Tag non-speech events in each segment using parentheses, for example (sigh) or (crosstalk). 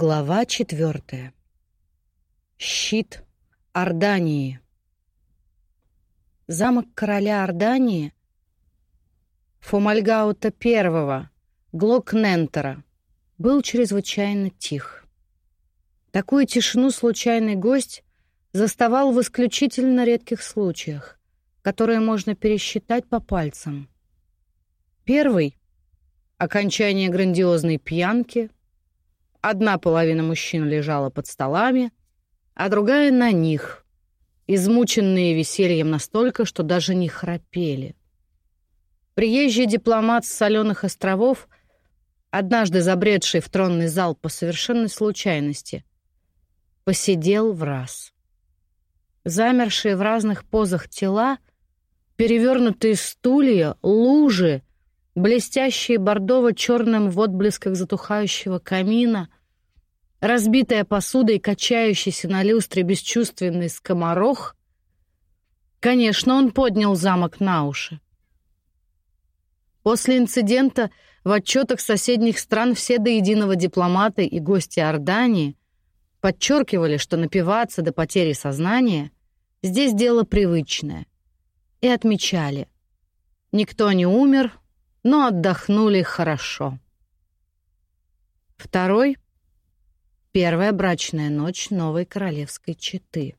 Глава четвертая. Щит Ордании. Замок короля Ордании Фомальгаута I, Глокнентера, был чрезвычайно тих. Такую тишину случайный гость заставал в исключительно редких случаях, которые можно пересчитать по пальцам. Первый — окончание грандиозной пьянки — Одна половина мужчин лежала под столами, а другая на них, измученные весельем настолько, что даже не храпели. Приезжий дипломат с соленых островов, однажды забредший в тронный зал по совершенной случайности, посидел в раз. Замершие в разных позах тела, перевернутые стулья, лужи, блестящие бордово-черным в отблесках затухающего камина, разбитая посуда и качающийся на люстре бесчувственный скоморох. Конечно, он поднял замок на уши. После инцидента в отчетах соседних стран все до единого дипломаты и гости Ордании подчеркивали, что напиваться до потери сознания здесь дело привычное, и отмечали — никто не умер, но отдохнули хорошо. Второй — первая брачная ночь новой королевской четы.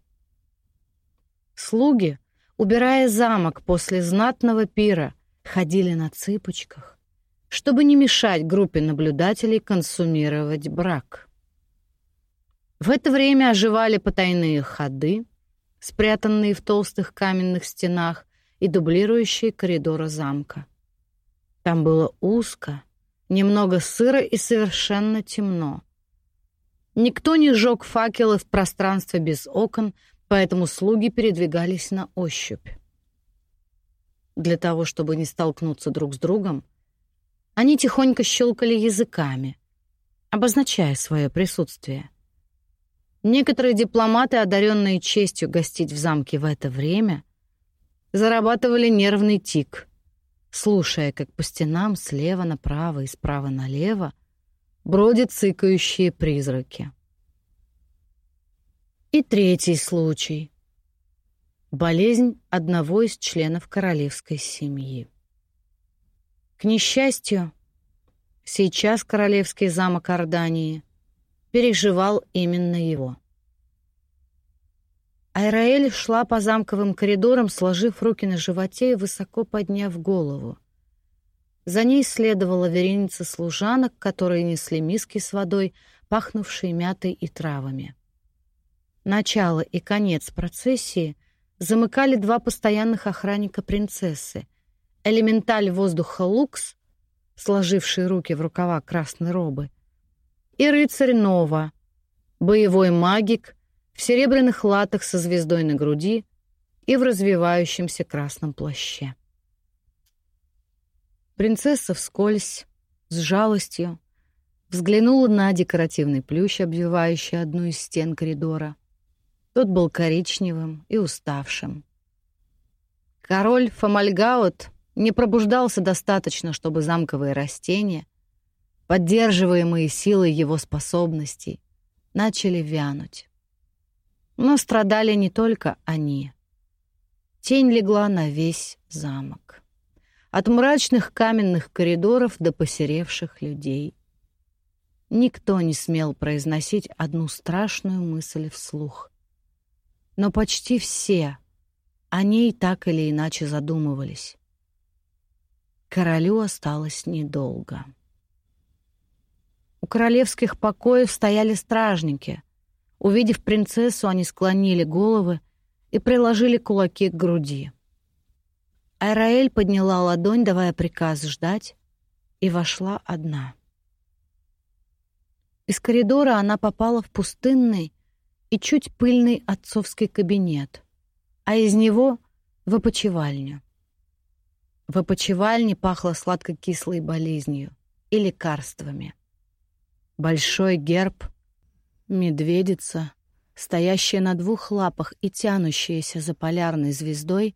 Слуги, убирая замок после знатного пира, ходили на цыпочках, чтобы не мешать группе наблюдателей консумировать брак. В это время оживали потайные ходы, спрятанные в толстых каменных стенах и дублирующие коридоры замка. Там было узко, немного сыро и совершенно темно. Никто не жег факелы в пространстве без окон, поэтому слуги передвигались на ощупь. Для того, чтобы не столкнуться друг с другом, они тихонько щелкали языками, обозначая свое присутствие. Некоторые дипломаты, одаренные честью гостить в замке в это время, зарабатывали нервный тик — слушая, как по стенам слева направо и справа налево бродят цыкающие призраки. И третий случай. Болезнь одного из членов королевской семьи. К несчастью, сейчас королевский замок Ордании переживал именно его. Айраэль шла по замковым коридорам, сложив руки на животе и высоко подняв голову. За ней следовала вереница служанок, которые несли миски с водой, пахнувшие мятой и травами. Начало и конец процессии замыкали два постоянных охранника принцессы. Элементаль воздуха Лукс, сложивший руки в рукава красной робы, и рыцарь Нова, боевой магик — в серебряных латах со звездой на груди и в развивающемся красном плаще. Принцесса вскользь, с жалостью, взглянула на декоративный плющ, обвивающий одну из стен коридора. Тот был коричневым и уставшим. Король Фомальгаут не пробуждался достаточно, чтобы замковые растения, поддерживаемые силой его способностей, начали вянуть. Но страдали не только они. Тень легла на весь замок. От мрачных каменных коридоров до посеревших людей. Никто не смел произносить одну страшную мысль вслух. Но почти все о ней так или иначе задумывались. Королю осталось недолго. У королевских покоев стояли стражники — Увидев принцессу, они склонили головы и приложили кулаки к груди. Айраэль подняла ладонь, давая приказ ждать, и вошла одна. Из коридора она попала в пустынный и чуть пыльный отцовский кабинет, а из него — в опочивальню. В опочивальне пахло сладко-кислой болезнью и лекарствами. Большой герб — Медведица, стоящая на двух лапах и тянущаяся за полярной звездой,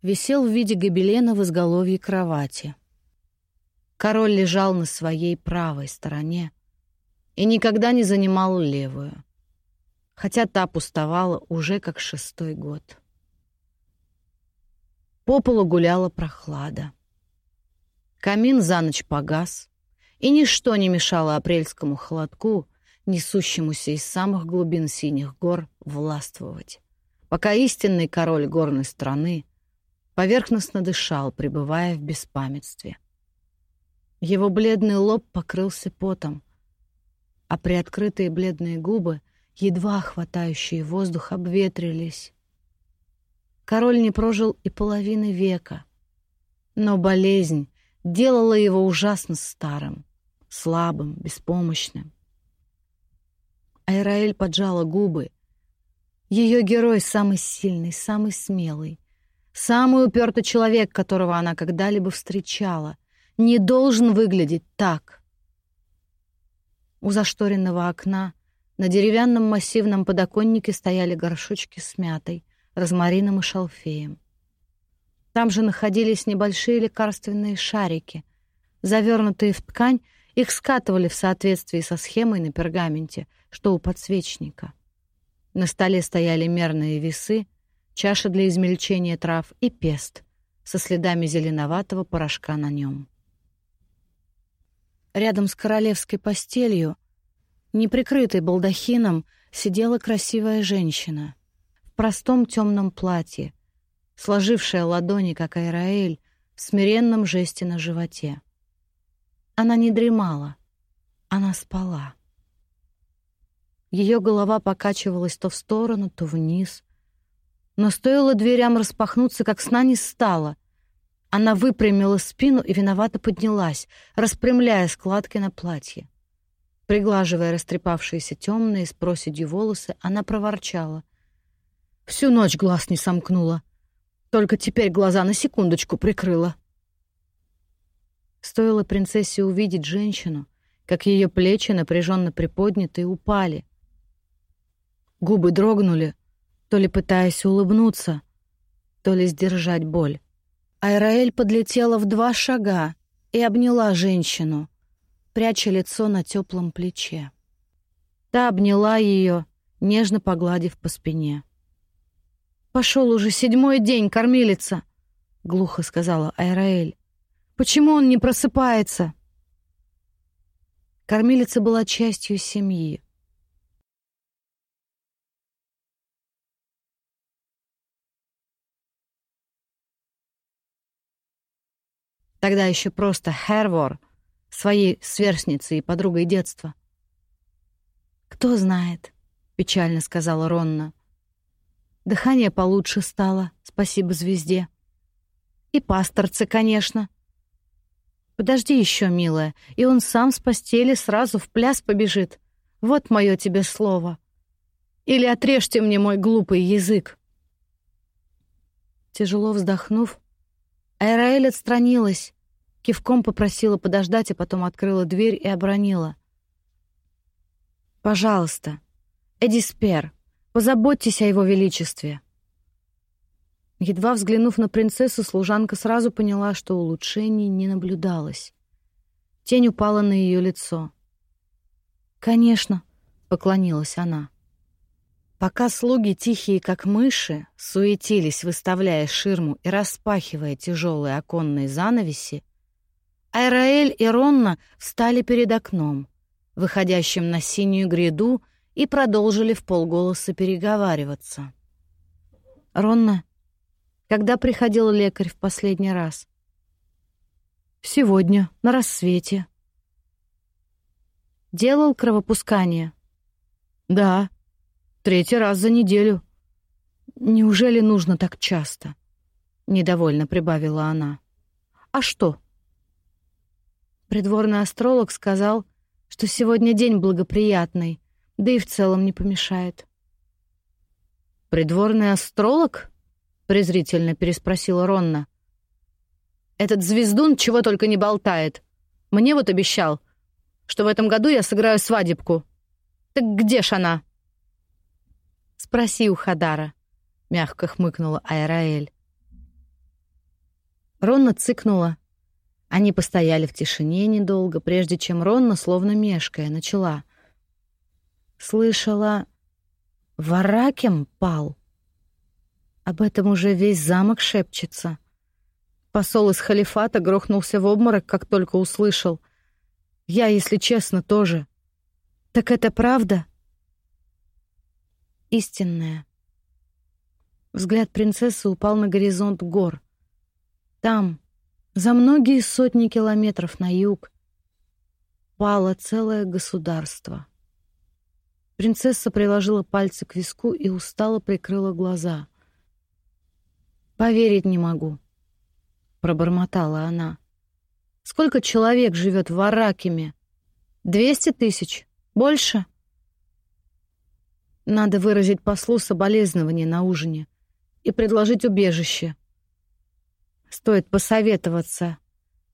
висел в виде гобелена в изголовье кровати. Король лежал на своей правой стороне, и никогда не занимал левую, хотя та пустовала уже как шестой год. По полу гуляла прохлада. Камин за ночь погас, и ничто не мешало апрельскому холодку, несущемуся из самых глубин синих гор, властвовать, пока истинный король горной страны поверхностно дышал, пребывая в беспамятстве. Его бледный лоб покрылся потом, а приоткрытые бледные губы, едва хватающие воздух, обветрились. Король не прожил и половины века, но болезнь делала его ужасно старым, слабым, беспомощным. Айраэль поджала губы. Ее герой самый сильный, самый смелый, самый упертый человек, которого она когда-либо встречала, не должен выглядеть так. У зашторенного окна на деревянном массивном подоконнике стояли горшочки с мятой, розмарином и шалфеем. Там же находились небольшие лекарственные шарики. Завернутые в ткань, их скатывали в соответствии со схемой на пергаменте, что у подсвечника. На столе стояли мерные весы, чаша для измельчения трав и пест со следами зеленоватого порошка на нем. Рядом с королевской постелью, неприкрытой балдахином, сидела красивая женщина в простом темном платье, сложившая ладони, как Айраэль, в смиренном жесте на животе. Она не дремала, она спала. Ее голова покачивалась то в сторону, то вниз. Но стоило дверям распахнуться, как сна не стало. Она выпрямила спину и виновато поднялась, распрямляя складки на платье. Приглаживая растрепавшиеся темные с проседью волосы, она проворчала. Всю ночь глаз не сомкнула. Только теперь глаза на секундочку прикрыла. Стоило принцессе увидеть женщину, как ее плечи напряженно и упали. Губы дрогнули, то ли пытаясь улыбнуться, то ли сдержать боль. Айраэль подлетела в два шага и обняла женщину, пряча лицо на теплом плече. Та обняла ее, нежно погладив по спине. Пошел уже седьмой день, кормилица, глухо сказала Айраэль. Почему он не просыпается? Кормилица была частью семьи. Тогда еще просто Хервор, своей сверстницей и подругой детства. «Кто знает», — печально сказала Ронна. Дыхание получше стало, спасибо звезде. И пасторцы, конечно. Подожди еще, милая, и он сам с постели сразу в пляс побежит. Вот мое тебе слово. Или отрежьте мне мой глупый язык. Тяжело вздохнув, Айраэль отстранилась, кивком попросила подождать, а потом открыла дверь и обронила. «Пожалуйста, Эдиспер, Позаботьтесь о его величестве». Едва взглянув на принцессу, служанка сразу поняла, что улучшений не наблюдалось. Тень упала на ее лицо. «Конечно», — поклонилась она. Пока слуги, тихие как мыши, суетились, выставляя ширму и распахивая тяжелые оконные занавеси, Айраэль и Ронна встали перед окном, выходящим на синюю гряду и продолжили в полголоса переговариваться. «Ронна, когда приходил лекарь в последний раз?» «Сегодня, на рассвете». «Делал кровопускание?» «Да, третий раз за неделю». «Неужели нужно так часто?» — недовольно прибавила она. «А что?» Придворный астролог сказал, что сегодня день благоприятный, да и в целом не помешает. «Придворный астролог?» — презрительно переспросила Ронна. «Этот звездун чего только не болтает. Мне вот обещал, что в этом году я сыграю свадебку. Так где ж она?» «Спроси у Хадара», — мягко хмыкнула Айраэль. Ронна цыкнула. Они постояли в тишине недолго, прежде чем Ронна, словно мешкая, начала — Слышала, Варакем пал. Об этом уже весь замок шепчется. Посол из халифата грохнулся в обморок, как только услышал. Я, если честно, тоже. Так это правда? Истинная. Взгляд принцессы упал на горизонт гор. Там, за многие сотни километров на юг, пало целое государство. Принцесса приложила пальцы к виску и устало прикрыла глаза. «Поверить не могу», — пробормотала она. «Сколько человек живет в Аракиме? Двести тысяч? Больше?» Надо выразить послу соболезнование на ужине и предложить убежище. Стоит посоветоваться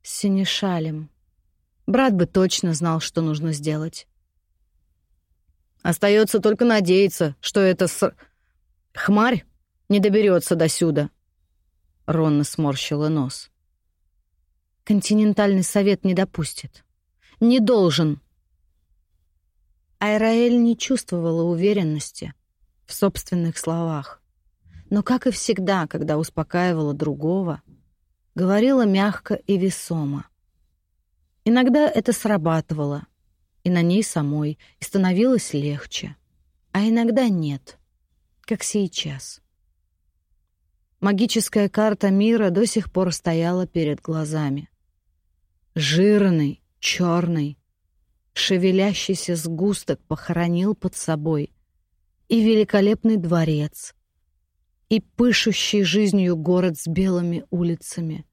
с Синешалем. Брат бы точно знал, что нужно сделать. Остается только надеяться, что эта с... хмарь не доберется до сюда. Ронна сморщила нос. Континентальный совет не допустит. Не должен. Айраэль не чувствовала уверенности в собственных словах. Но, как и всегда, когда успокаивала другого, говорила мягко и весомо. Иногда это срабатывало — и на ней самой, и становилось легче. А иногда нет, как сейчас. Магическая карта мира до сих пор стояла перед глазами. Жирный, черный, шевелящийся сгусток похоронил под собой и великолепный дворец, и пышущий жизнью город с белыми улицами,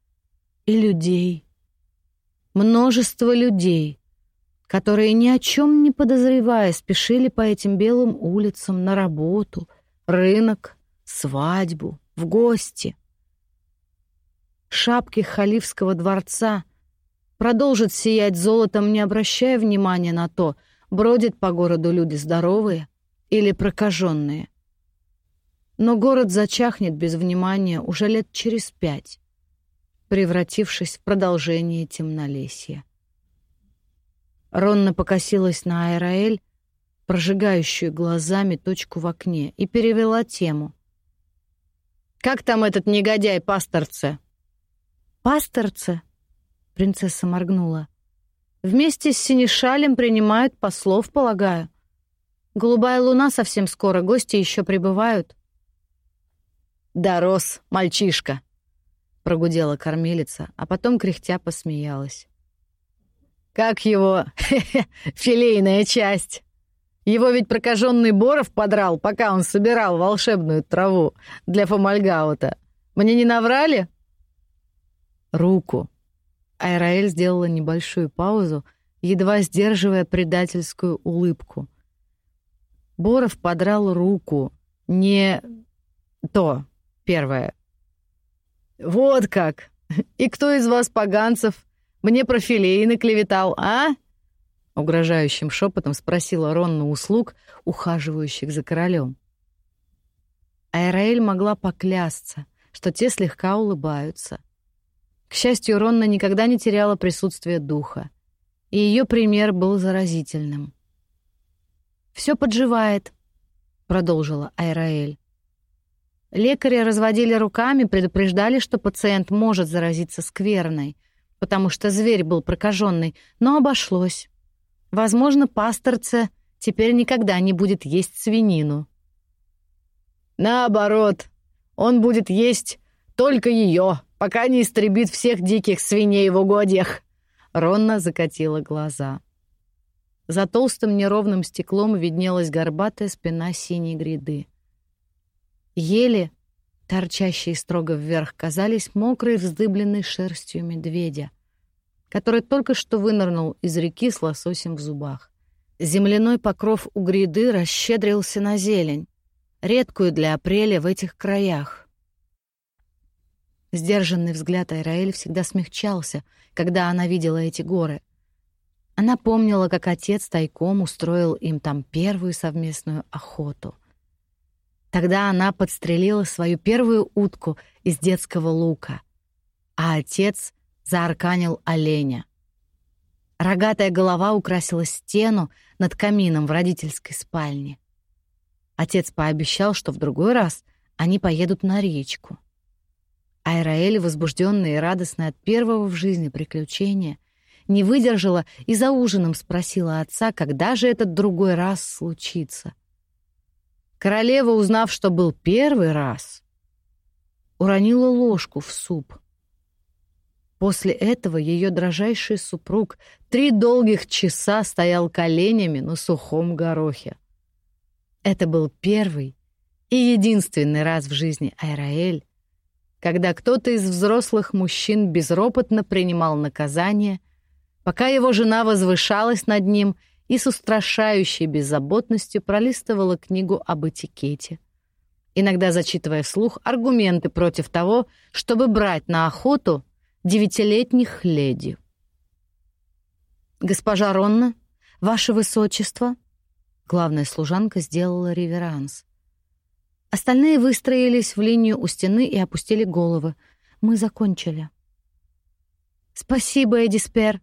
и людей. Множество людей, которые ни о чем не подозревая спешили по этим белым улицам на работу, рынок, свадьбу, в гости. Шапки халифского дворца продолжат сиять золотом, не обращая внимания на то, бродят по городу люди здоровые или прокаженные. Но город зачахнет без внимания уже лет через пять, превратившись в продолжение темнолесья. Ронна покосилась на Айраэль, прожигающую глазами точку в окне, и перевела тему. «Как там этот негодяй Пасторце?» «Пасторце?» — принцесса моргнула. «Вместе с Синишалем принимают послов, полагаю. Голубая луна совсем скоро, гости еще прибывают». «Дорос, мальчишка!» — прогудела кормилица, а потом кряхтя посмеялась. Как его (laughs) филейная часть? Его ведь прокаженный Боров подрал, пока он собирал волшебную траву для фомальгаута. Мне не наврали? Руку. Айраэль сделала небольшую паузу, едва сдерживая предательскую улыбку. Боров подрал руку. Не то, первое. Вот как. И кто из вас, поганцев, мне про филей наклеветал, а?» Угрожающим шепотом спросила Ронна услуг, ухаживающих за королем. Айраэль могла поклясться, что те слегка улыбаются. К счастью, Ронна никогда не теряла присутствие духа, и ее пример был заразительным. «Все подживает», — продолжила Айраэль. Лекари разводили руками, предупреждали, что пациент может заразиться скверной — потому что зверь был прокаженный, но обошлось. Возможно, пасторце теперь никогда не будет есть свинину. Наоборот, он будет есть только ее, пока не истребит всех диких свиней в угодьях. Ронна закатила глаза. За толстым неровным стеклом виднелась горбатая спина синей гряды. Ели торчащие строго вверх, казались мокрой вздыбленной шерстью медведя, который только что вынырнул из реки с лососем в зубах. Земляной покров у гряды расщедрился на зелень, редкую для апреля в этих краях. Сдержанный взгляд Айраэль всегда смягчался, когда она видела эти горы. Она помнила, как отец тайком устроил им там первую совместную охоту. Тогда она подстрелила свою первую утку из детского лука, а отец заарканил оленя. Рогатая голова украсила стену над камином в родительской спальне. Отец пообещал, что в другой раз они поедут на речку. Айраэль, возбужденная и радостная от первого в жизни приключения, не выдержала и за ужином спросила отца, когда же этот другой раз случится. Королева, узнав, что был первый раз, уронила ложку в суп. После этого ее дрожайший супруг три долгих часа стоял коленями на сухом горохе. Это был первый и единственный раз в жизни Айраэль, когда кто-то из взрослых мужчин безропотно принимал наказание, пока его жена возвышалась над ним и с устрашающей беззаботностью пролистывала книгу об этикете, иногда зачитывая вслух аргументы против того, чтобы брать на охоту девятилетних леди. «Госпожа Ронна, ваше высочество!» Главная служанка сделала реверанс. Остальные выстроились в линию у стены и опустили головы. Мы закончили. «Спасибо, Эдиспер».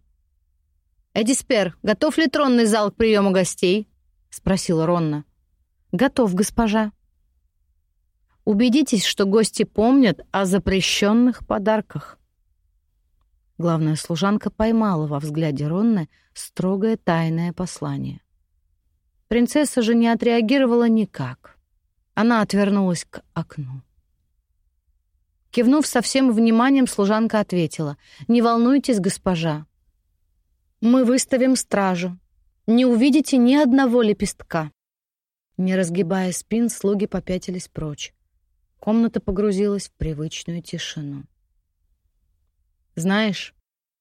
«Эдиспер, готов ли тронный зал к приему гостей?» — спросила Ронна. «Готов, госпожа». «Убедитесь, что гости помнят о запрещенных подарках». Главная служанка поймала во взгляде Ронны строгое тайное послание. Принцесса же не отреагировала никак. Она отвернулась к окну. Кивнув со всем вниманием, служанка ответила. «Не волнуйтесь, госпожа. Мы выставим стражу. Не увидите ни одного лепестка». Не разгибая спин, слуги попятились прочь. Комната погрузилась в привычную тишину. «Знаешь»,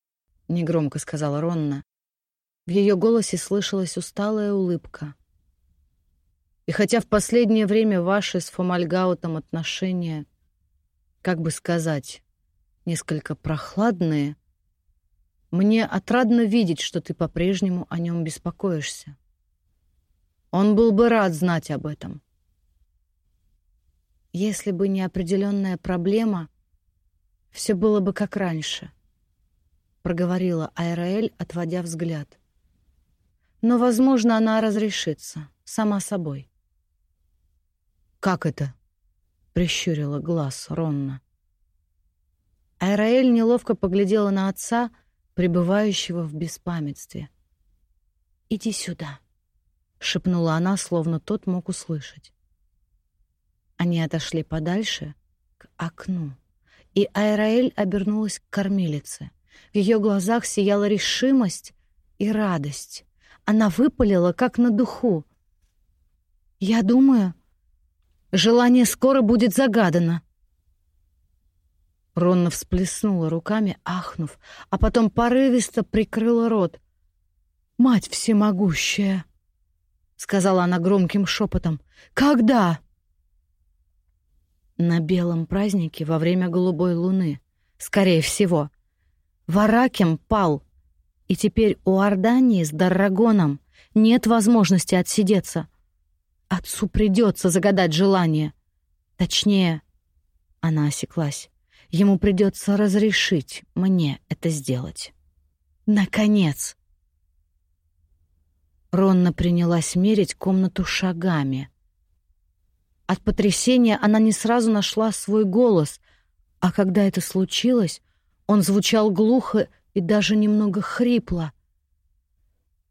— негромко сказала Ронна, в ее голосе слышалась усталая улыбка. И хотя в последнее время ваши с Фомальгаутом отношения, как бы сказать, несколько прохладные, мне отрадно видеть, что ты по-прежнему о нем беспокоишься. Он был бы рад знать об этом. Если бы не определенная проблема, все было бы как раньше, проговорила Айраэль, отводя взгляд. Но, возможно, она разрешится сама собой. «Как это?» — прищурила глаз Ронна. Айраэль неловко поглядела на отца, пребывающего в беспамятстве. «Иди сюда», — шепнула она, словно тот мог услышать. Они отошли подальше, к окну, и Айраэль обернулась к кормилице. В ее глазах сияла решимость и радость. Она выпалила, как на духу. «Я думаю, Желание скоро будет загадано. Ронна всплеснула руками, ахнув, а потом порывисто прикрыла рот. «Мать всемогущая!» — сказала она громким шепотом. «Когда?» На белом празднике во время голубой луны, скорее всего. Варакем пал, и теперь у Ордании с Даррагоном нет возможности отсидеться — Отцу придется загадать желание. Точнее, она осеклась. Ему придется разрешить мне это сделать. Наконец! Ронна принялась мерить комнату шагами. От потрясения она не сразу нашла свой голос, а когда это случилось, он звучал глухо и даже немного хрипло.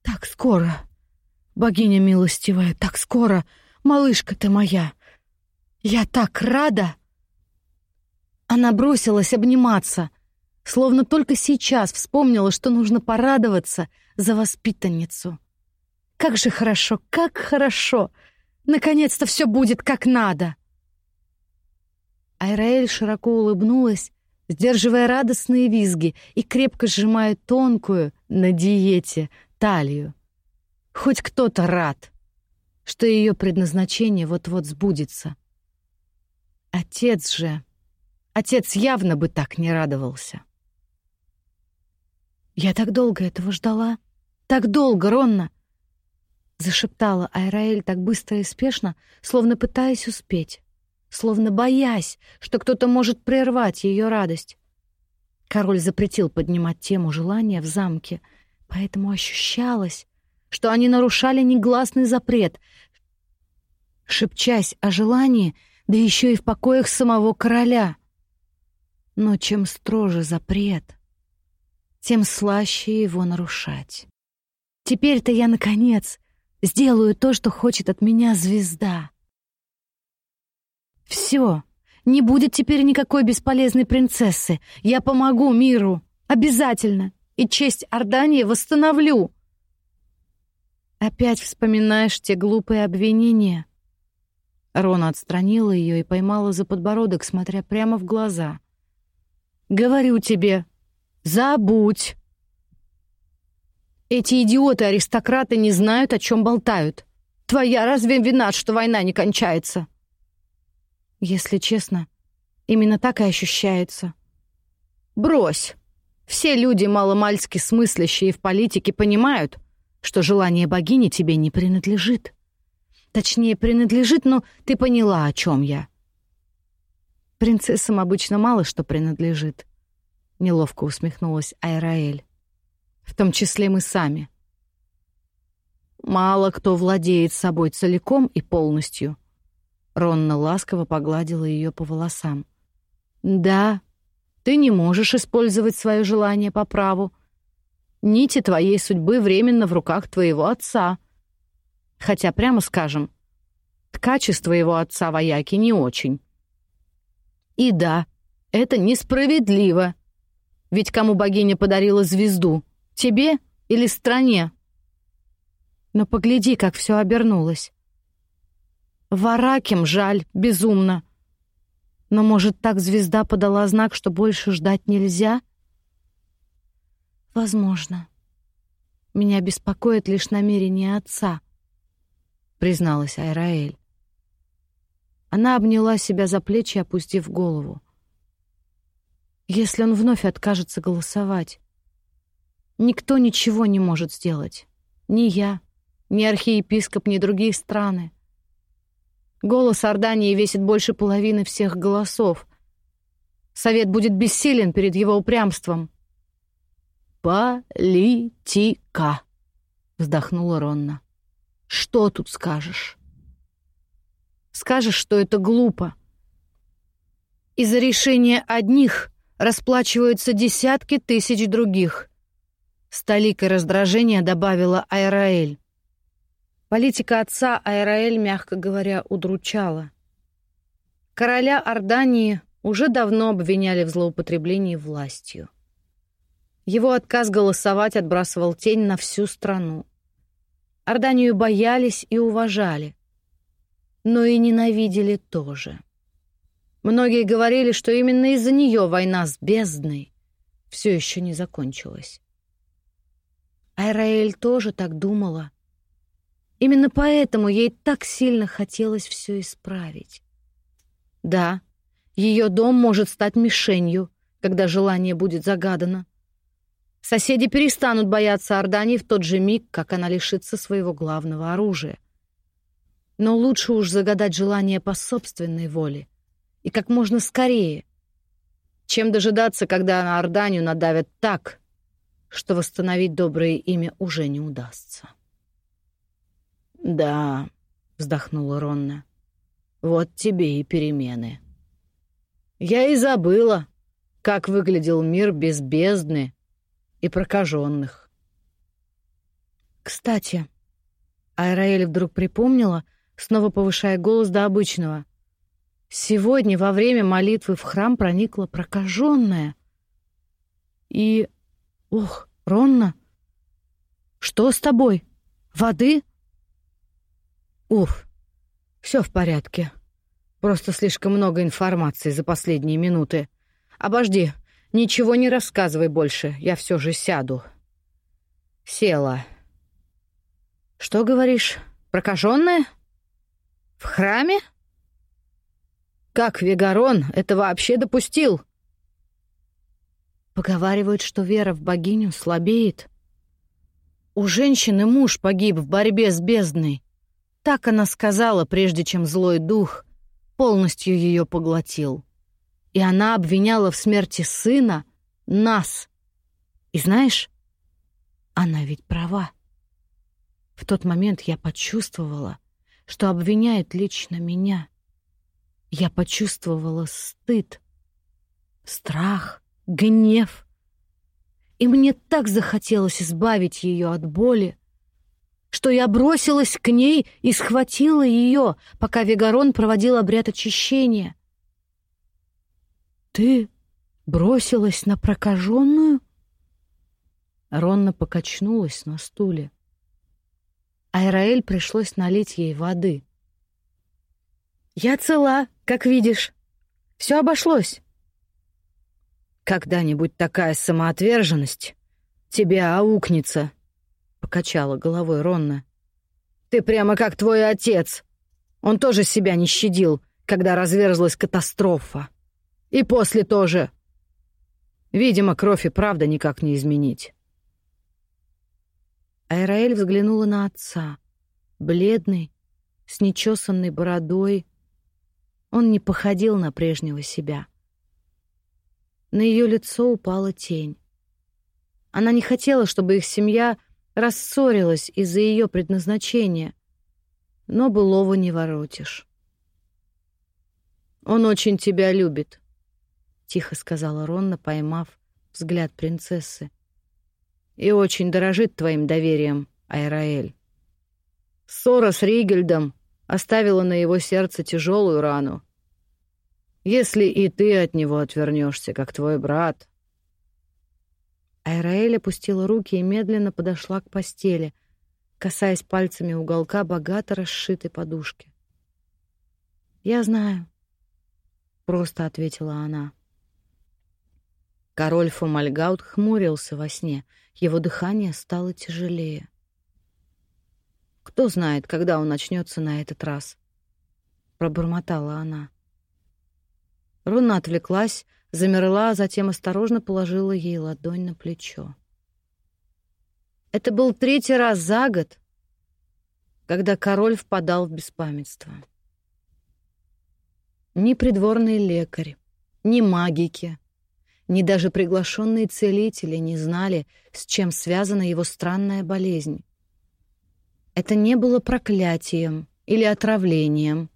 «Так скоро!» Богиня милостивая, так скоро, малышка ты моя. Я так рада. Она бросилась обниматься, словно только сейчас вспомнила, что нужно порадоваться за воспитанницу. Как же хорошо, как хорошо. Наконец-то все будет как надо. Айраэль широко улыбнулась, сдерживая радостные визги и крепко сжимая тонкую на диете талию. Хоть кто-то рад, что ее предназначение вот-вот сбудется. Отец же... Отец явно бы так не радовался. «Я так долго этого ждала. Так долго, Ронна!» Зашептала Айраэль так быстро и спешно, словно пытаясь успеть, словно боясь, что кто-то может прервать ее радость. Король запретил поднимать тему желания в замке — Поэтому ощущалось, что они нарушали негласный запрет, шепчась о желании, да еще и в покоях самого короля. Но чем строже запрет, тем слаще его нарушать. Теперь-то я, наконец, сделаю то, что хочет от меня звезда. Все, не будет теперь никакой бесполезной принцессы. Я помогу миру. Обязательно. И честь Ордании восстановлю. Опять вспоминаешь те глупые обвинения. Рона отстранила ее и поймала за подбородок, смотря прямо в глаза. «Говорю тебе, забудь!» Эти идиоты-аристократы не знают, о чем болтают. Твоя разве вина, что война не кончается? Если честно, именно так и ощущается. Брось. Все люди маломальски смыслящие в политике понимают, что желание богини тебе не принадлежит. Точнее, принадлежит, но ты поняла, о чем я. Принцессам обычно мало что принадлежит. Неловко усмехнулась Айраэль. В том числе мы сами. Мало кто владеет собой целиком и полностью — Ронна ласково погладила ее по волосам. «Да, ты не можешь использовать свое желание по праву. Нити твоей судьбы временно в руках твоего отца. Хотя, прямо скажем, ткачество твоего отца вояки не очень. И да, это несправедливо. Ведь кому богиня подарила звезду? Тебе или стране? Но погляди, как все обернулось. Вараким жаль, безумно. Но, может, так звезда подала знак, что больше ждать нельзя? Возможно. Меня беспокоит лишь намерение отца, призналась Айраэль. Она обняла себя за плечи, опустив голову. Если он вновь откажется голосовать, никто ничего не может сделать. Ни я, ни архиепископ, ни другие страны. Голос Ордании весит больше половины всех голосов. Совет будет бессилен перед его упрямством. «Политика», — вздохнула Ронна. «Что тут скажешь?» «Скажешь, что это глупо. Из-за решения одних расплачиваются десятки тысяч других». С раздражения добавила Айраэль. Политика отца Айраэль, мягко говоря, удручала. Короля Ордании уже давно обвиняли в злоупотреблении властью. Его отказ голосовать отбрасывал тень на всю страну. Орданию боялись и уважали, но и ненавидели тоже. Многие говорили, что именно из-за нее война с бездной все еще не закончилась. Айраэль тоже так думала — Именно поэтому ей так сильно хотелось все исправить. Да, ее дом может стать мишенью, когда желание будет загадано. Соседи перестанут бояться Ордании в тот же миг, как она лишится своего главного оружия. Но лучше уж загадать желание по собственной воле и как можно скорее, чем дожидаться, когда на Орданию надавят так, что восстановить доброе имя уже не удастся. «Да», — вздохнула Ронна, — «вот тебе и перемены». «Я и забыла, как выглядел мир без бездны и прокаженных». «Кстати», — Айраэль вдруг припомнила, снова повышая голос до обычного, «сегодня во время молитвы в храм проникла прокаженная. И... Ох, Ронна, что с тобой? Воды?» Уф, все в порядке. Просто слишком много информации за последние минуты. Обожди, ничего не рассказывай больше, я все же сяду. Села. Что говоришь, прокаженная? В храме? Как Вегарон это вообще допустил? Поговаривают, что вера в богиню слабеет. У женщины муж погиб в борьбе с бездной. Так она сказала, прежде чем злой дух полностью ее поглотил. И она обвиняла в смерти сына нас. И знаешь, Она ведь права. В тот момент я почувствовала, что обвиняет лично меня. Я почувствовала стыд, страх, гнев. И мне так захотелось избавить ее от боли, что я бросилась к ней и схватила ее, пока Вегарон проводил обряд очищения. «Ты бросилась на прокаженную?» Ронна покачнулась на стуле. Айраэль пришлось налить ей воды. «Я цела, как видишь. Все обошлось». «Когда-нибудь такая самоотверженность тебя аукнется», — покачала головой Ронна. «Ты прямо как твой отец. Он тоже себя не щадил, когда разверзлась катастрофа. И после тоже. Видимо, кровь и правда никак не изменить». Айраэль взглянула на отца. Бледный, с нечесанной бородой. Он не походил на прежнего себя. На ее лицо упала тень. Она не хотела, чтобы их семья рассорилась из-за ее предназначения, но былого не воротишь. «Он очень тебя любит», — тихо сказала Ронна, поймав взгляд принцессы и очень дорожит твоим доверием, Айраэль. Ссора с Ригельдом оставила на его сердце тяжелую рану. Если и ты от него отвернешься, как твой брат... Айраэль опустила руки и медленно подошла к постели, касаясь пальцами уголка богато расшитой подушки. «Я знаю», — просто ответила она. Король Фомальгаут хмурился во сне — его дыхание стало тяжелее. Кто знает, когда он начнется на этот раз, пробормотала она. Руна отвлеклась, замерла, а затем осторожно положила ей ладонь на плечо. Это был третий раз за год, когда король впадал в беспамятство. Ни придворный лекарь, ни магики, ни даже приглашенные целители не знали, с чем связана его странная болезнь. Это не было проклятием или отравлением,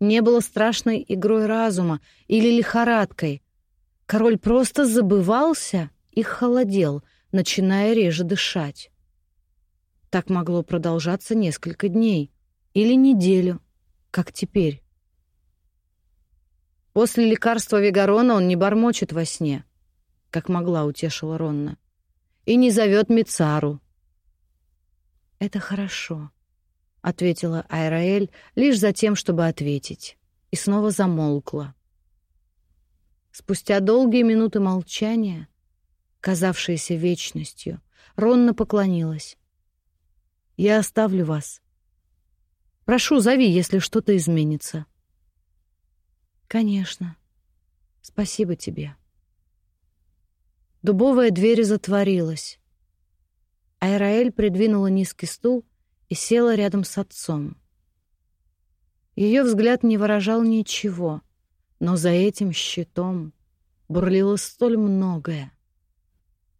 не было страшной игрой разума или лихорадкой. Король просто забывался и холодел, начиная реже дышать. Так могло продолжаться несколько дней или неделю, как теперь. После лекарства Вегарона он не бормочет во сне, как могла утешила Ронна, и не зовет Мицару. Это хорошо, ответила Айраэль лишь за тем, чтобы ответить, и снова замолкла. Спустя долгие минуты молчания, казавшиеся вечностью, Ронна поклонилась. Я оставлю вас. Прошу, зови, если что-то изменится. Конечно. Спасибо тебе. Дубовая дверь затворилась. Айраэль придвинула низкий стул и села рядом с отцом. Ее взгляд не выражал ничего, но за этим щитом бурлило столь многое,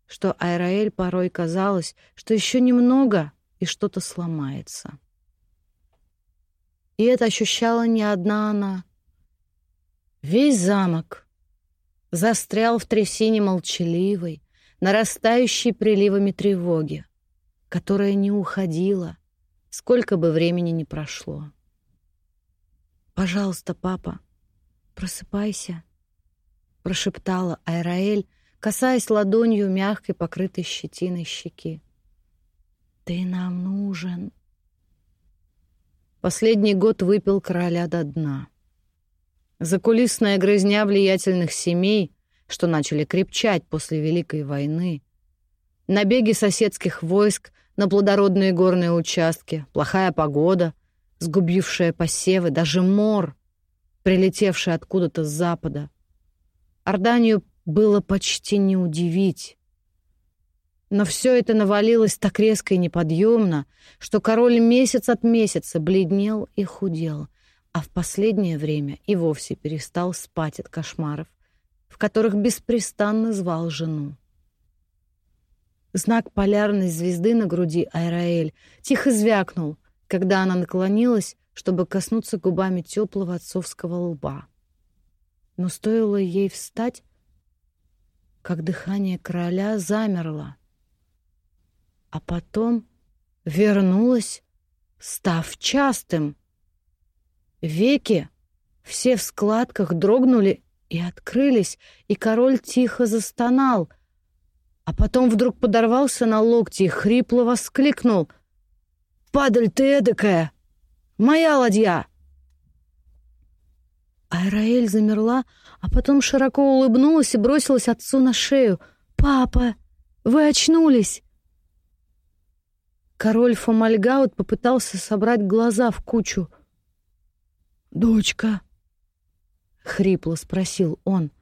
что Айраэль порой казалось, что еще немного и что-то сломается. И это ощущала не одна она — Весь замок застрял в трясине молчаливой, нарастающей приливами тревоги, которая не уходила, сколько бы времени ни прошло. «Пожалуйста, папа, просыпайся», — прошептала Айраэль, касаясь ладонью мягкой, покрытой щетиной щеки. «Ты нам нужен». Последний год выпил короля до дна. Закулисная грызня влиятельных семей, что начали крепчать после Великой войны, набеги соседских войск на плодородные горные участки, плохая погода, сгубившая посевы, даже мор, прилетевший откуда-то с запада. Орданию было почти не удивить. Но все это навалилось так резко и неподъемно, что король месяц от месяца бледнел и худел, а в последнее время и вовсе перестал спать от кошмаров, в которых беспрестанно звал жену. Знак полярной звезды на груди Айраэль тихо звякнул, когда она наклонилась, чтобы коснуться губами теплого отцовского лба. Но стоило ей встать, как дыхание короля замерло, а потом вернулось, став частым. Веки все в складках дрогнули и открылись, и король тихо застонал, а потом вдруг подорвался на локти и хрипло воскликнул. «Падаль ты эдакая! Моя ладья!» Айраэль замерла, а потом широко улыбнулась и бросилась отцу на шею. «Папа, вы очнулись!» Король Фомальгаут попытался собрать глаза в кучу. «Дочка!» — хрипло спросил он.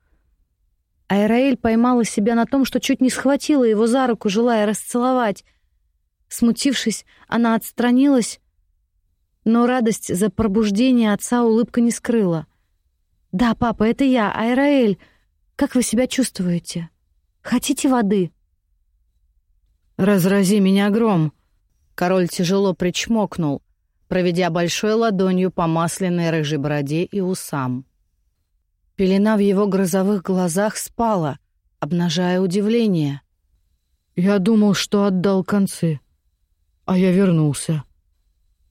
Айраэль поймала себя на том, что чуть не схватила его за руку, желая расцеловать. Смутившись, она отстранилась, но радость за пробуждение отца улыбка не скрыла. «Да, папа, это я, Айраэль. Как вы себя чувствуете? Хотите воды?» «Разрази меня гром!» Король тяжело причмокнул, проведя большой ладонью по масляной рыжей бороде и усам. Пелена в его грозовых глазах спала, обнажая удивление. «Я думал, что отдал концы, а я вернулся.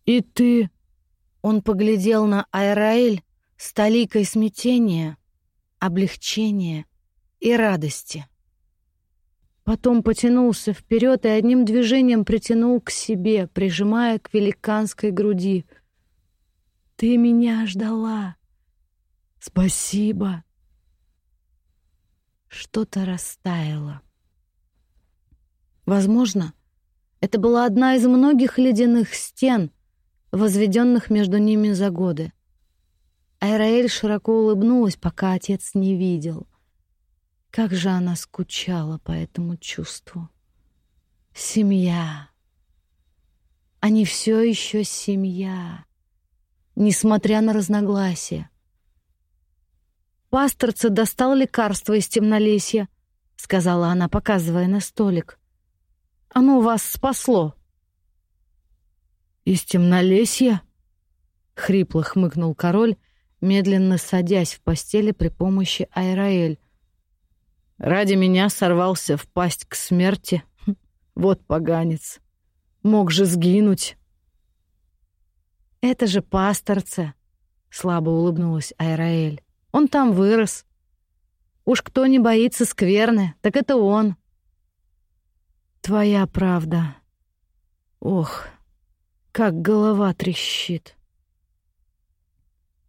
И ты...» Он поглядел на Айраэль с толикой смятения, облегчения и радости. Потом потянулся вперед и одним движением притянул к себе, прижимая к великанской груди. «Ты меня ждала!» Спасибо. Что-то растаяло. Возможно, это была одна из многих ледяных стен, возведенных между ними за годы. Айраэль широко улыбнулась, пока отец не видел. Как же она скучала по этому чувству. Семья. Они все еще семья, несмотря на разногласия. «Пасторца достал лекарство из темнолесья», — сказала она, показывая на столик. «Оно вас спасло». «Из темнолесья?» — хрипло хмыкнул король, медленно садясь в постели при помощи Айраэль. «Ради меня сорвался в пасть к смерти. (laughs) Вот поганец. Мог же сгинуть». «Это же пасторца», — слабо улыбнулась Айраэль. Он там вырос. Уж кто не боится скверны, так это он. Твоя правда. Ох, как голова трещит.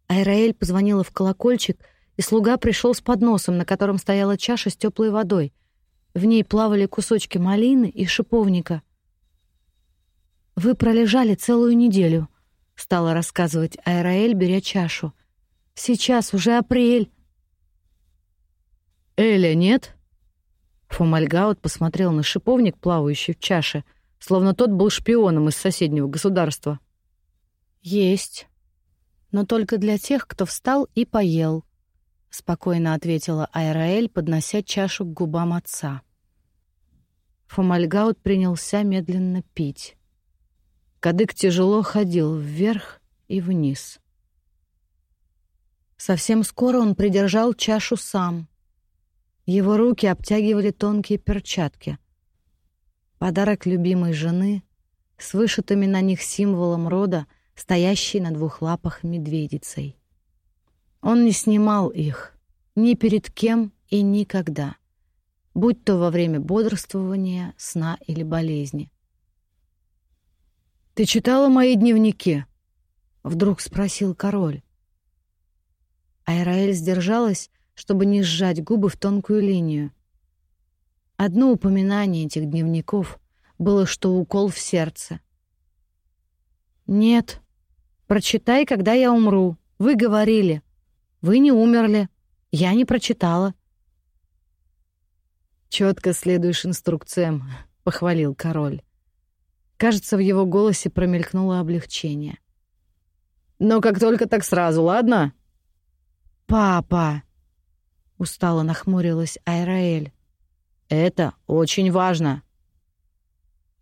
Айраэль позвонила в колокольчик, и слуга пришел с подносом, на котором стояла чаша с теплой водой. В ней плавали кусочки малины и шиповника. «Вы пролежали целую неделю», — стала рассказывать Айраэль, беря чашу — Сейчас уже апрель. Эля нет? Фомальгаут посмотрел на шиповник, плавающий в чаше, словно тот был шпионом из соседнего государства. Есть. Но только для тех, кто встал и поел, спокойно ответила Айраэль, поднося чашу к губам отца. Фомальгаут принялся медленно пить. Кадык тяжело ходил вверх и вниз. Совсем скоро он придержал чашу сам. Его руки обтягивали тонкие перчатки. Подарок любимой жены с вышитыми на них символом рода, стоящей на двух лапах медведицей. Он не снимал их ни перед кем и никогда, будь то во время бодрствования, сна или болезни. «Ты читала мои дневники?» — вдруг спросил король. Айраэль сдержалась, чтобы не сжать губы в тонкую линию. Одно упоминание этих дневников было, что укол в сердце. «Нет. Прочитай, когда я умру. Вы говорили. Вы не умерли. Я не прочитала». «Четко следуешь инструкциям», — похвалил король. Кажется, в его голосе промелькнуло облегчение. «Но как только так сразу, ладно?» «Папа!» — устало нахмурилась Айраэль. «Это очень важно!»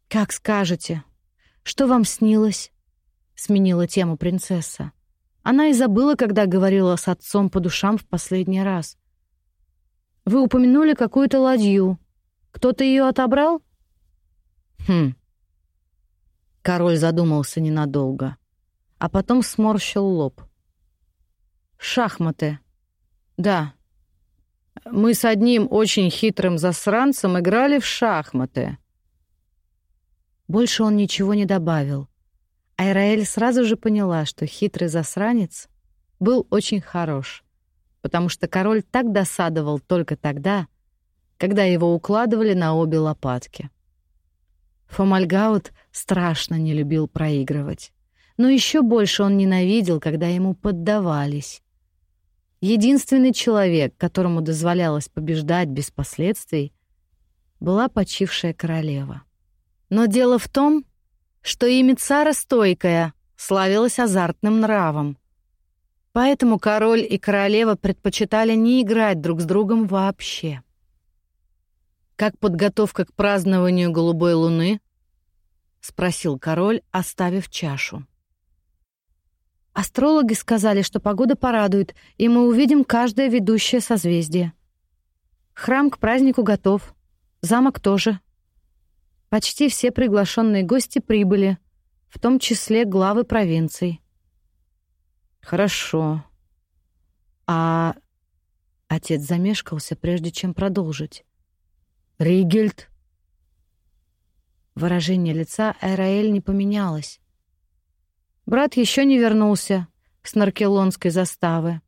«Как скажете. Что вам снилось?» — сменила тему принцесса. Она и забыла, когда говорила с отцом по душам в последний раз. «Вы упомянули какую-то ладью. Кто-то ее отобрал?» «Хм». Король задумался ненадолго, а потом сморщил лоб. «Шахматы. Да. Мы с одним очень хитрым засранцем играли в шахматы». Больше он ничего не добавил. Айраэль сразу же поняла, что хитрый засранец был очень хорош, потому что король так досадовал только тогда, когда его укладывали на обе лопатки. Фомальгаут страшно не любил проигрывать, но еще больше он ненавидел, когда ему поддавались. Единственный человек, которому дозволялось побеждать без последствий, была почившая королева. Но дело в том, что имя цара стойкая, славилась азартным нравом. Поэтому король и королева предпочитали не играть друг с другом вообще. «Как подготовка к празднованию голубой луны?» — спросил король, оставив чашу. «Астрологи сказали, что погода порадует, и мы увидим каждое ведущее созвездие. Храм к празднику готов, замок тоже», Почти все приглашенные гости прибыли, в том числе главы провинций. Хорошо. А отец замешкался, прежде чем продолжить. Ригельд. Выражение лица Эраэль не поменялось. Брат еще не вернулся к снаркелонской заставы.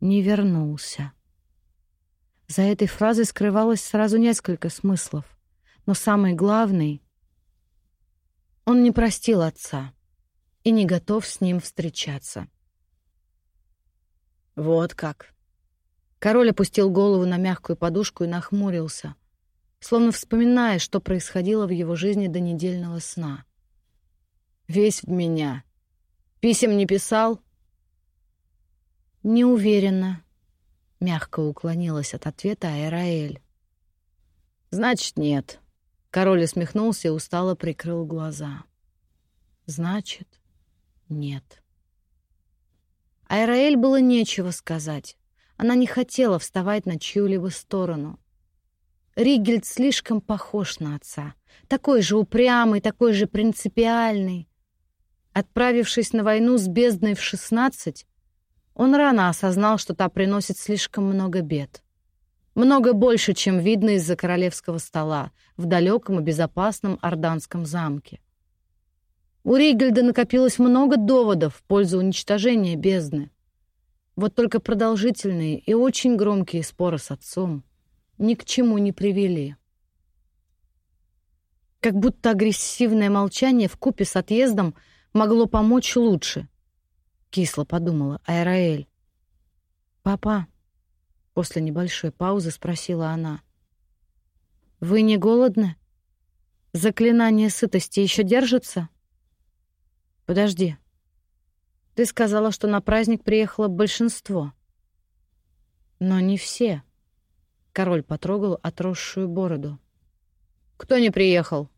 Не вернулся. За этой фразой скрывалось сразу несколько смыслов. Но самый главный — он не простил отца и не готов с ним встречаться. Вот как. Король опустил голову на мягкую подушку и нахмурился, словно вспоминая, что происходило в его жизни до недельного сна. «Весь в меня. Писем не писал?» «Не уверена», — мягко уклонилась от ответа Аэраэль. «Значит, нет», Король усмехнулся и устало прикрыл глаза. Значит, нет. Айраэль было нечего сказать. Она не хотела вставать на чью-либо сторону. Ригельд слишком похож на отца. Такой же упрямый, такой же принципиальный. Отправившись на войну с бездной в шестнадцать, он рано осознал, что та приносит слишком много бед. Много больше, чем видно из-за королевского стола в далеком и безопасном Орданском замке. У Ригельда накопилось много доводов в пользу уничтожения бездны. Вот только продолжительные и очень громкие споры с отцом ни к чему не привели. Как будто агрессивное молчание в купе с отъездом могло помочь лучше. Кисло подумала Айраэль. «Папа», После небольшой паузы спросила она. «Вы не голодны? Заклинание сытости еще держится?» «Подожди. Ты сказала, что на праздник приехало большинство». «Но не все». Король потрогал отросшую бороду. «Кто не приехал?»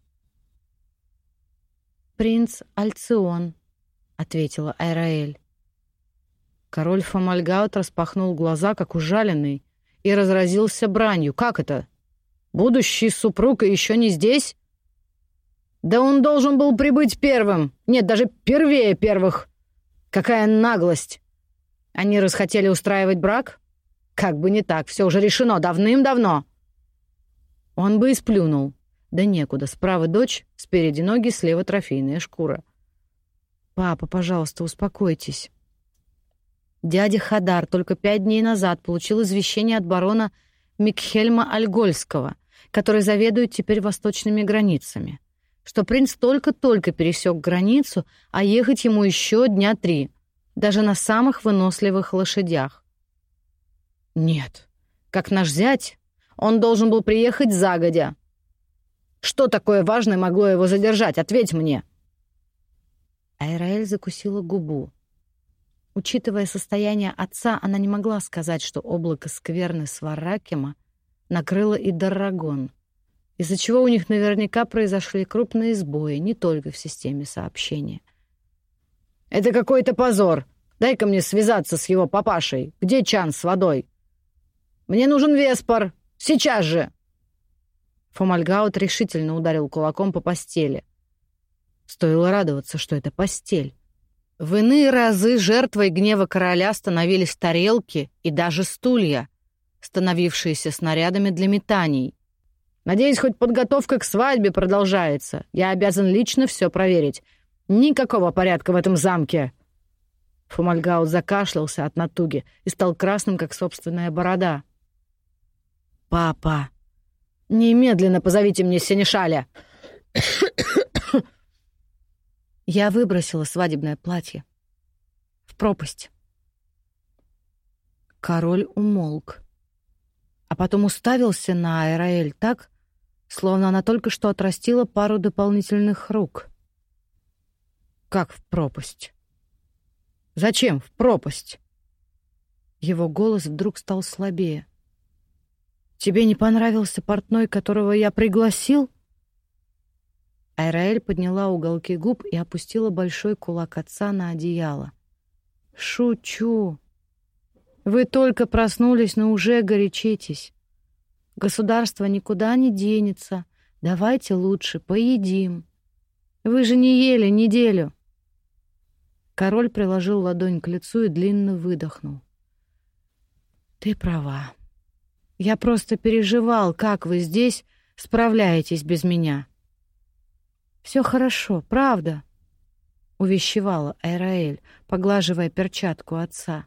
«Принц Альцион», — ответила Айраэль. Король Фомальгаут распахнул глаза, как ужаленный, и разразился бранью. «Как это? Будущий супруг еще не здесь?» «Да он должен был прибыть первым! Нет, даже первее первых! Какая наглость! Они расхотели устраивать брак? Как бы не так, все уже решено давным-давно!» Он бы и сплюнул. Да некуда, справа дочь, спереди ноги, слева трофейная шкура. «Папа, пожалуйста, успокойтесь». Дядя Хадар только пять дней назад получил извещение от барона Микхельма Альгольского, который заведует теперь восточными границами, что принц только-только пересек границу, а ехать ему еще дня три, даже на самых выносливых лошадях. Нет, как наш зять, он должен был приехать загодя. Что такое важное могло его задержать? Ответь мне. Айраэль закусила губу. Учитывая состояние отца, она не могла сказать, что облако скверны Сваракима накрыло и Даррагон. из-за чего у них наверняка произошли крупные сбои не только в системе сообщения. «Это какой-то позор! Дай-ка мне связаться с его папашей. Где чан с водой? Мне нужен Веспор! Сейчас же!» Фомальгаут решительно ударил кулаком по постели. Стоило радоваться, что это постель. В иные разы жертвой гнева короля становились тарелки и даже стулья, становившиеся снарядами для метаний. «Надеюсь, хоть подготовка к свадьбе продолжается. Я обязан лично все проверить. Никакого порядка в этом замке!» Фомальгаут закашлялся от натуги и стал красным, как собственная борода. «Папа!» «Немедленно позовите мне Сенешаля!» Я выбросила свадебное платье. В пропасть. Король умолк. А потом уставился на Айраэль так, словно она только что отрастила пару дополнительных рук. Как в пропасть? Зачем в пропасть? Его голос вдруг стал слабее. Тебе не понравился портной, которого я пригласил? Айраэль подняла уголки губ и опустила большой кулак отца на одеяло. Шучу. Вы только проснулись, но уже горячитесь. Государство никуда не денется. Давайте лучше поедим. Вы же не ели неделю. Король приложил ладонь к лицу и длинно выдохнул. Ты права. Я просто переживал, как вы здесь справляетесь без меня. Все хорошо, правда, увещевала Айраэль, поглаживая перчатку отца.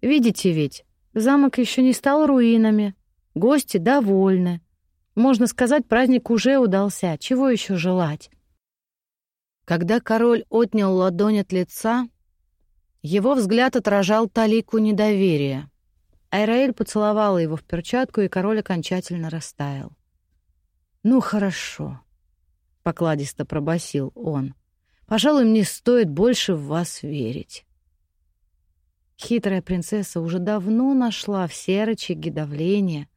Видите ведь, замок еще не стал руинами. Гости довольны. Можно сказать, праздник уже удался. Чего еще желать? Когда король отнял ладонь от лица, его взгляд отражал талику недоверия. Айраэль поцеловала его в перчатку, и король окончательно растаял. «Ну, хорошо», — покладисто пробасил он. «Пожалуй, мне стоит больше в вас верить». Хитрая принцесса уже давно нашла все рычаги давления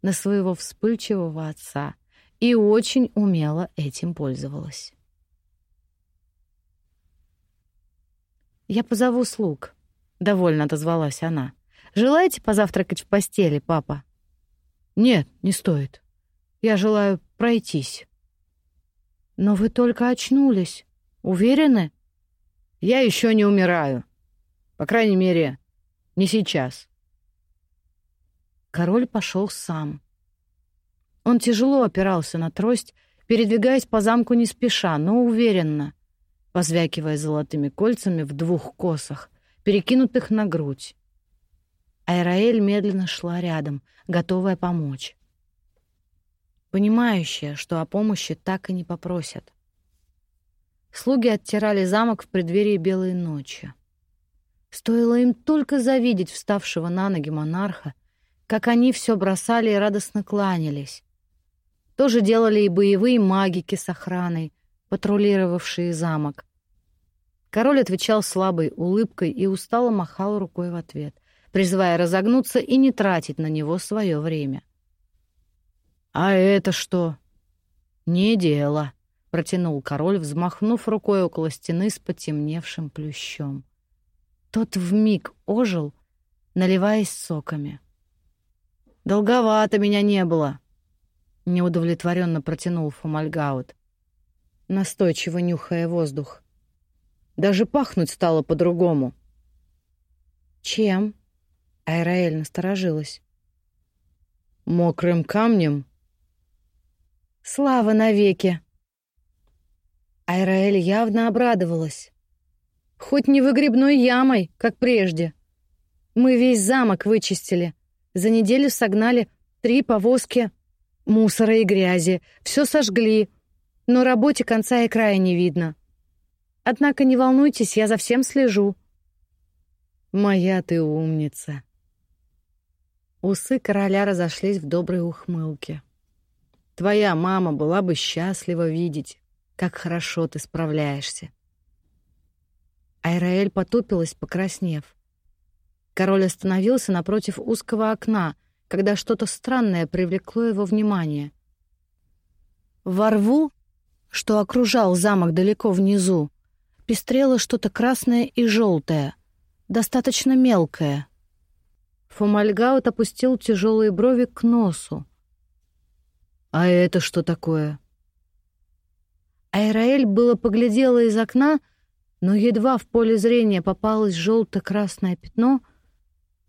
на своего вспыльчивого отца и очень умело этим пользовалась. «Я позову слуг», — довольно отозвалась она. Желаете позавтракать в постели, папа? Нет, не стоит. Я желаю пройтись. Но вы только очнулись. Уверены? Я еще не умираю. По крайней мере, не сейчас. Король пошел сам. Он тяжело опирался на трость, передвигаясь по замку не спеша, но уверенно, позвякивая золотыми кольцами в двух косах, перекинутых на грудь. Айраэль медленно шла рядом, готовая помочь. Понимающая, что о помощи так и не попросят. Слуги оттирали замок в преддверии белой ночи. Стоило им только завидеть вставшего на ноги монарха, как они все бросали и радостно кланялись. То же делали и боевые магики с охраной, патрулировавшие замок. Король отвечал слабой улыбкой и устало махал рукой в ответ призывая разогнуться и не тратить на него свое время. «А это что?» «Не дело», — протянул король, взмахнув рукой около стены с потемневшим плющом. Тот вмиг ожил, наливаясь соками. «Долговато меня не было», — неудовлетворенно протянул Фомальгаут, настойчиво нюхая воздух. «Даже пахнуть стало по-другому». «Чем?» Айраэль насторожилась. «Мокрым камнем?» «Слава навеки!» Айраэль явно обрадовалась. «Хоть не выгребной ямой, как прежде. Мы весь замок вычистили. За неделю согнали три повозки мусора и грязи. Все сожгли, но работе конца и края не видно. Однако не волнуйтесь, я за всем слежу». «Моя ты умница!» Усы короля разошлись в доброй ухмылке. Твоя мама была бы счастлива видеть, как хорошо ты справляешься. Айраэль потупилась, покраснев. Король остановился напротив узкого окна, когда что-то странное привлекло его внимание. Во рву, что окружал замок далеко внизу, пестрело что-то красное и желтое, достаточно мелкое. Фомальгаут опустил тяжелые брови к носу. «А это что такое?» Айраэль было поглядела из окна, но едва в поле зрения попалось желто-красное пятно,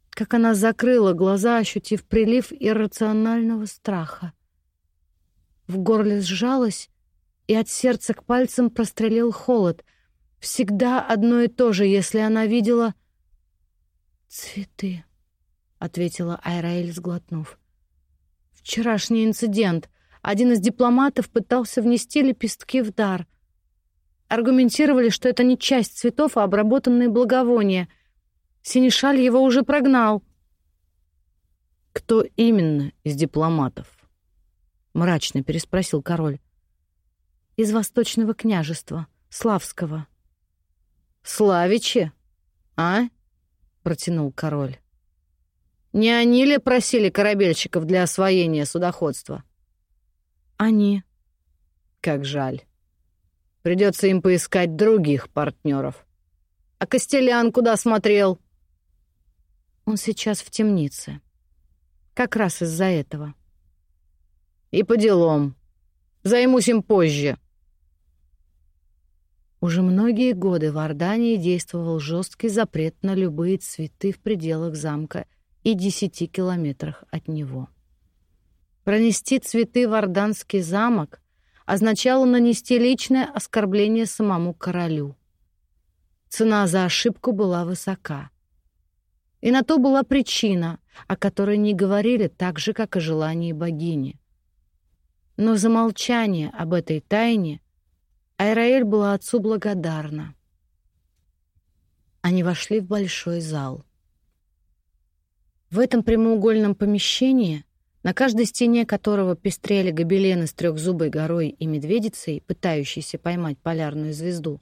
как она закрыла глаза, ощутив прилив иррационального страха. В горле сжалось, и от сердца к пальцам прострелил холод. Всегда одно и то же, если она видела... «Цветы», — ответила Айраэль, сглотнув. «Вчерашний инцидент. Один из дипломатов пытался внести лепестки в дар. Аргументировали, что это не часть цветов, а обработанные благовония. Синишаль его уже прогнал». «Кто именно из дипломатов?» — мрачно переспросил король. «Из Восточного княжества, Славского». «Славичи? А?» — протянул король. «Не они ли просили корабельщиков для освоения судоходства?» «Они». «Как жаль. Придется им поискать других партнеров. А Костелян куда смотрел?» «Он сейчас в темнице. Как раз из-за этого». «И по делам. Займусь им позже». Уже многие годы в Ордании действовал жесткий запрет на любые цветы в пределах замка и десяти километрах от него. Пронести цветы в Орданский замок означало нанести личное оскорбление самому королю. Цена за ошибку была высока. И на то была причина, о которой не говорили так же, как о желании богини. Но за молчание об этой тайне Айраэль была отцу благодарна. Они вошли в большой зал. В этом прямоугольном помещении, на каждой стене которого пестрели гобелены с трехзубой горой и медведицей, пытающейся поймать полярную звезду,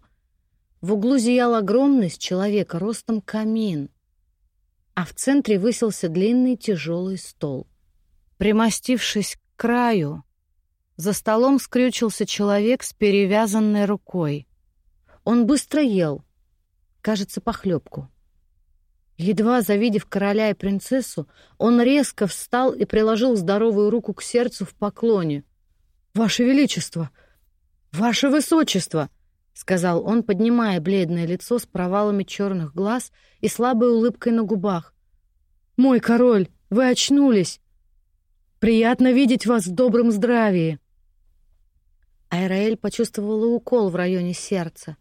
в углу зиял огромный с человека ростом камин, а в центре высился длинный тяжелый стол. Примостившись к краю, за столом скрючился человек с перевязанной рукой. Он быстро ел, кажется, похлебку. Едва завидев короля и принцессу, он резко встал и приложил здоровую руку к сердцу в поклоне. «Ваше Величество! Ваше Высочество!» — сказал он, поднимая бледное лицо с провалами черных глаз и слабой улыбкой на губах. «Мой король, вы очнулись! Приятно видеть вас в добром здравии!» Айраэль почувствовала укол в районе сердца.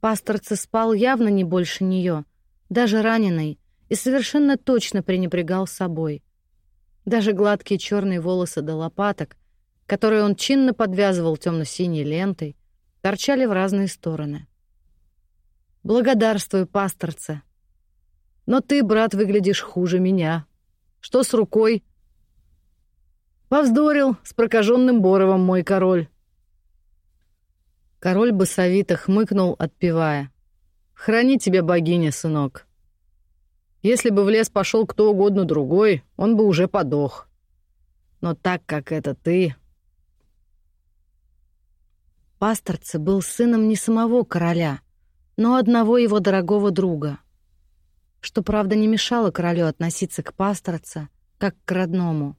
Пасторце спал явно не больше нее, даже раненый, и совершенно точно пренебрегал собой. Даже гладкие черные волосы до лопаток, которые он чинно подвязывал темно-синей лентой, торчали в разные стороны. «Благодарствую, пасторце. Но ты, брат, выглядишь хуже меня. Что с рукой?» Повздорил с прокаженным Боровым мой король. Король басовито хмыкнул, отпевая. «Храни тебя богиня, сынок. Если бы в лес пошел кто угодно другой, он бы уже подох. Но так как это ты...» Пасторце был сыном не самого короля, но одного его дорогого друга, что, правда, не мешало королю относиться к пасторце как к родному.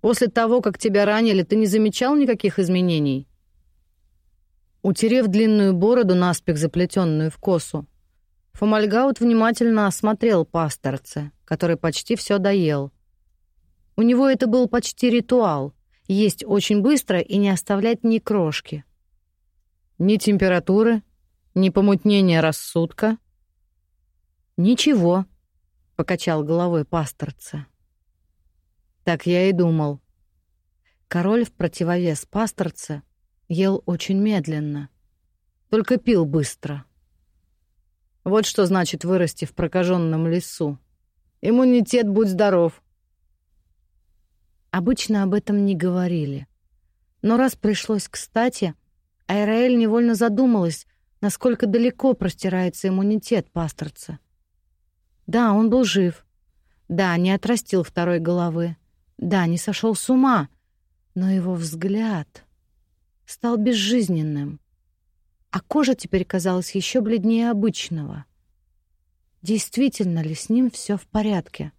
После того, как тебя ранили, ты не замечал никаких изменений?» Утерев длинную бороду, наспех заплетенную в косу, Фомальгаут внимательно осмотрел пасторца, который почти все доел. У него это был почти ритуал — есть очень быстро и не оставлять ни крошки. Ни температуры, ни помутнения рассудка. «Ничего», — покачал головой пасторца. Так я и думал. Король в противовес пасторце ел очень медленно, только пил быстро. Вот что значит вырасти в прокаженном лесу. Иммунитет будь здоров. Обычно об этом не говорили. Но раз пришлось кстати, Айраэль невольно задумалась, насколько далеко простирается иммунитет пасторца. Да, он был жив. Да, не отрастил второй головы. Да, не сошел с ума, Но его взгляд стал безжизненным, а кожа теперь казалась еще бледнее обычного. Действительно ли с ним все в порядке?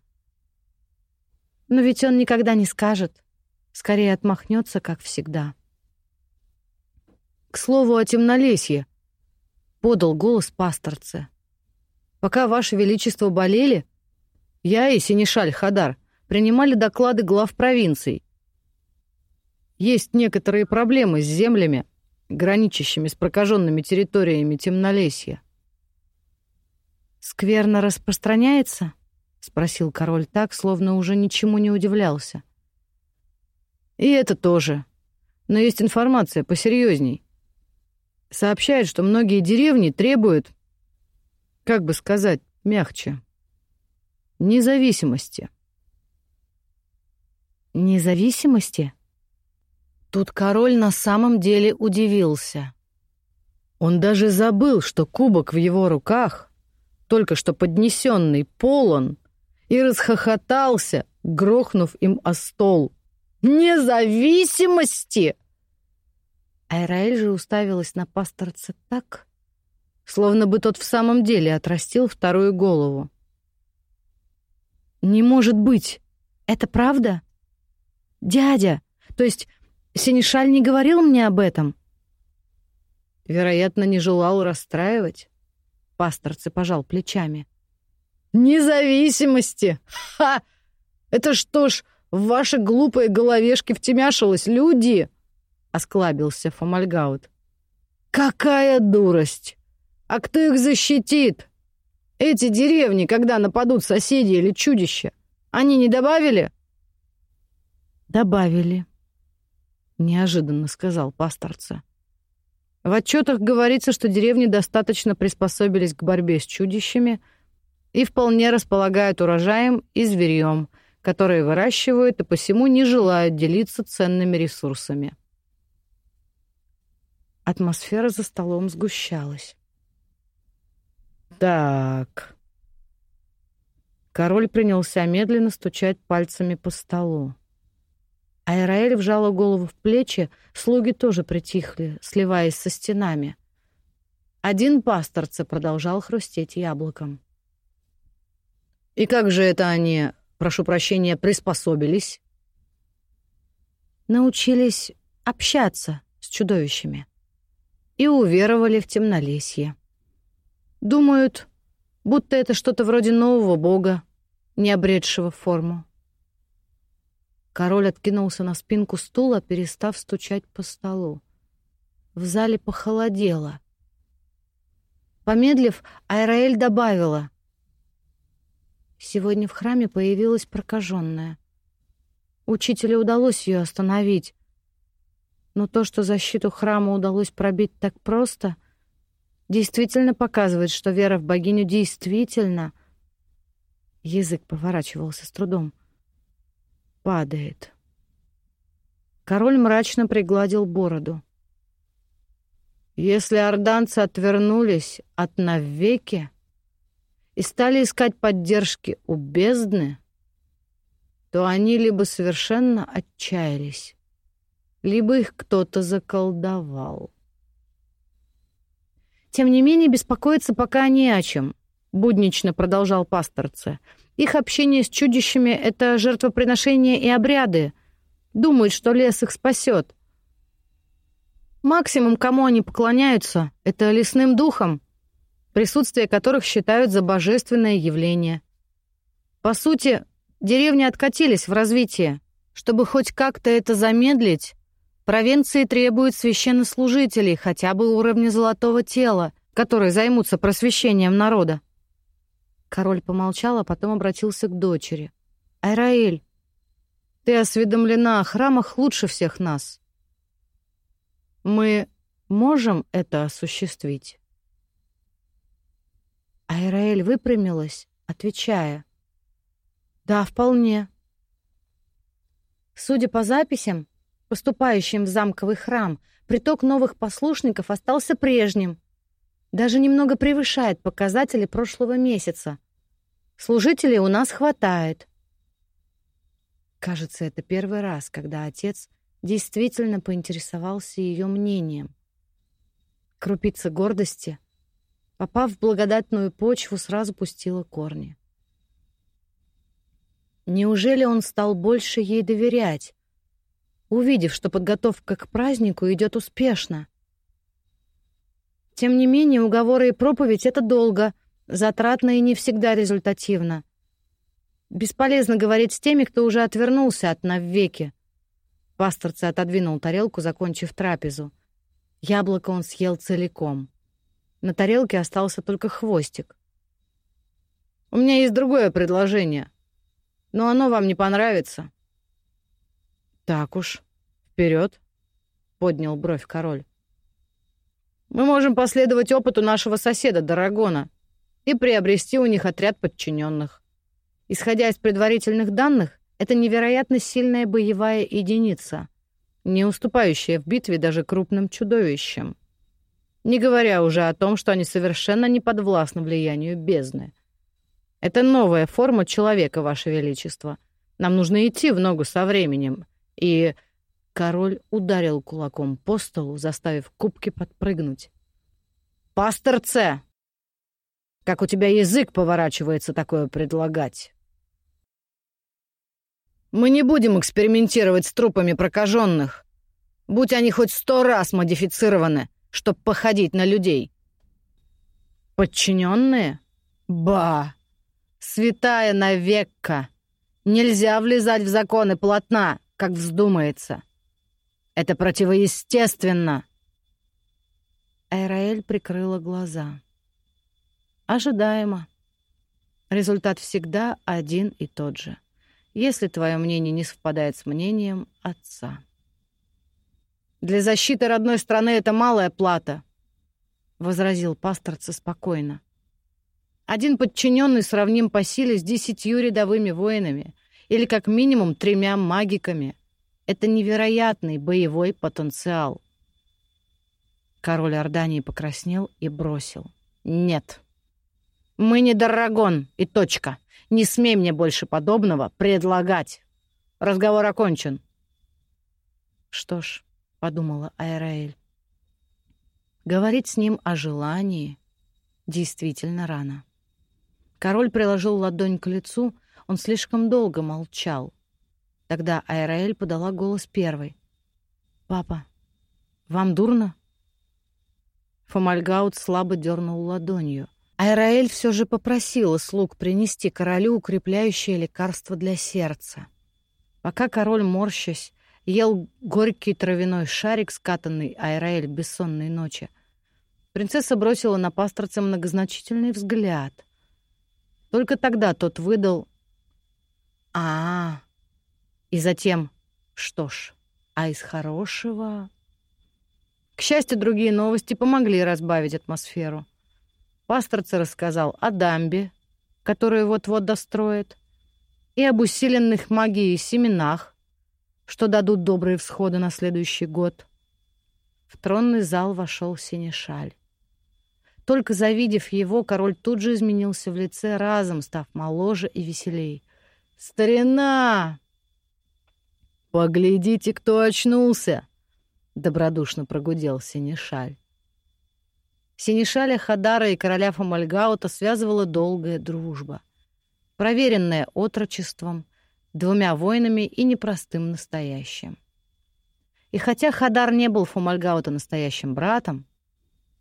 Но ведь он никогда не скажет, скорее отмахнется, как всегда. К слову о темнолесье, подал голос пасторце. Пока ваше величество болели, я и Синишаль Хадар принимали доклады глав провинций. Есть некоторые проблемы с землями, граничащими с прокаженными территориями темнолесья. «Скверно распространяется?» — спросил король так, словно уже ничему не удивлялся. «И это тоже. Но есть информация посерьезней. Сообщает, что многие деревни требуют, как бы сказать, мягче, независимости». «Независимости?» Тут король на самом деле удивился. Он даже забыл, что кубок в его руках, только что поднесенный, полон, и расхохотался, грохнув им о стол. «Независимости!» Айраэль же уставилась на пасторца так, словно бы тот в самом деле отрастил вторую голову. «Не может быть! Это правда? Дядя! То есть Синишаль не говорил мне об этом?» Вероятно, не желал расстраивать. Пасторцы пожал плечами. «Независимости! Ха! Это что ж, в ваши глупые головешки втемяшилось, люди!» — осклабился Фомальгаут. «Какая дурость! А кто их защитит? Эти деревни, когда нападут соседи или чудища, они не добавили?» «Добавили», неожиданно сказал пасторца. В отчетах говорится, что деревни достаточно приспособились к борьбе с чудищами и вполне располагают урожаем и зверьем, которые выращивают и посему не желают делиться ценными ресурсами. Атмосфера за столом сгущалась. Так. Король принялся медленно стучать пальцами по столу. Айраэль вжала голову в плечи, слуги тоже притихли, сливаясь со стенами. Один пасторце продолжал хрустеть яблоком. «И как же это они, прошу прощения, приспособились?» «Научились общаться с чудовищами и уверовали в темнолесье. Думают, будто это что-то вроде нового бога, не обретшего форму. Король откинулся на спинку стула, перестав стучать по столу. В зале похолодело. Помедлив, Айраэль добавила. Сегодня в храме появилась прокаженная. Учителю удалось ее остановить. Но то, что защиту храма удалось пробить так просто, действительно показывает, что вера в богиню действительно... Язык поворачивался с трудом падает. Король мрачно пригладил бороду. Если орданцы отвернулись от навеки и стали искать поддержки у бездны, то они либо совершенно отчаялись, либо их кто-то заколдовал. Тем не менее, беспокоиться пока не о чем, буднично продолжал пасторце. Их общение с чудищами — это жертвоприношения и обряды. Думают, что лес их спасет. Максимум, кому они поклоняются, — это лесным духам, присутствие которых считают за божественное явление. По сути, деревни откатились в развитие. Чтобы хоть как-то это замедлить, провинции требуют священнослужителей хотя бы уровня золотого тела, которые займутся просвещением народа. Король помолчал, а потом обратился к дочери. «Айраэль, ты осведомлена о храмах лучше всех нас. Мы можем это осуществить?» Айраэль выпрямилась, отвечая. «Да, вполне». Судя по записям, поступающим в замковый храм, приток новых послушников остался прежним — даже немного превышает показатели прошлого месяца. Служителей у нас хватает. Кажется, это первый раз, когда отец действительно поинтересовался ее мнением. Крупица гордости, попав в благодатную почву, сразу пустила корни. Неужели он стал больше ей доверять, увидев, что подготовка к празднику идет успешно? Тем не менее, уговоры и проповедь — это долго, затратно и не всегда результативно. Бесполезно говорить с теми, кто уже отвернулся от навеки. Пасторце отодвинул тарелку, закончив трапезу. Яблоко он съел целиком. На тарелке остался только хвостик. «У меня есть другое предложение, но оно вам не понравится». «Так уж, вперед, поднял бровь король. «Мы можем последовать опыту нашего соседа Дарагона и приобрести у них отряд подчиненных. Исходя из предварительных данных, это невероятно сильная боевая единица, не уступающая в битве даже крупным чудовищам. Не говоря уже о том, что они совершенно не подвластны влиянию бездны. Это новая форма человека, Ваше Величество. Нам нужно идти в ногу со временем. И король ударил кулаком по столу, заставив кубки подпрыгнуть. «Пастор Ц! Как у тебя язык поворачивается такое предлагать?» Мы не будем экспериментировать с трупами прокаженных, будь они хоть сто раз модифицированы, чтобы походить на людей. Подчиненные? Ба! Святая навекка! Нельзя влезать в законы полотна, как вздумается. Это противоестественно. Айраэль прикрыла глаза. Ожидаемо. Результат всегда один и тот же если твое мнение не совпадает с мнением отца. «Для защиты родной страны это малая плата», — возразил пасторца спокойно. «Один подчиненный сравним по силе с десятью рядовыми воинами или как минимум тремя магиками. Это невероятный боевой потенциал». Король Ордании покраснел и бросил. «Нет. Мы не Даррагон, и точка. Не смей мне больше подобного предлагать. Разговор окончен. Что ж, подумала Айраэль. Говорить с ним о желании действительно рано. Король приложил ладонь к лицу, он слишком долго молчал. Тогда Айраэль подала голос первой. «Папа, вам дурно?» Фомальгаут слабо дернул ладонью — Айраэль все же попросила слуг принести королю укрепляющее лекарство для сердца. Пока король, морщась, ел горький травяной шарик, скатанный Айраэль бессонной ночи, принцесса бросила на пасторца многозначительный взгляд. Только тогда тот выдал а, -а, -а. И затем «Что ж, а из хорошего...» К счастью, другие новости помогли разбавить атмосферу. Пасторце рассказал о дамбе, которую вот-вот достроят, и об усиленных магией семенах, что дадут добрые всходы на следующий год. В тронный зал вошел Синешаль. Только завидев его, король тут же изменился в лице, разом став моложе и веселей. «Старина!» «Поглядите, кто очнулся!» — добродушно прогудел Синешаль. Синишаля Хадара и короля Фомальгаута связывала долгая дружба, проверенная отрочеством, двумя войнами и непростым настоящим. И хотя Хадар не был Фомальгаута настоящим братом,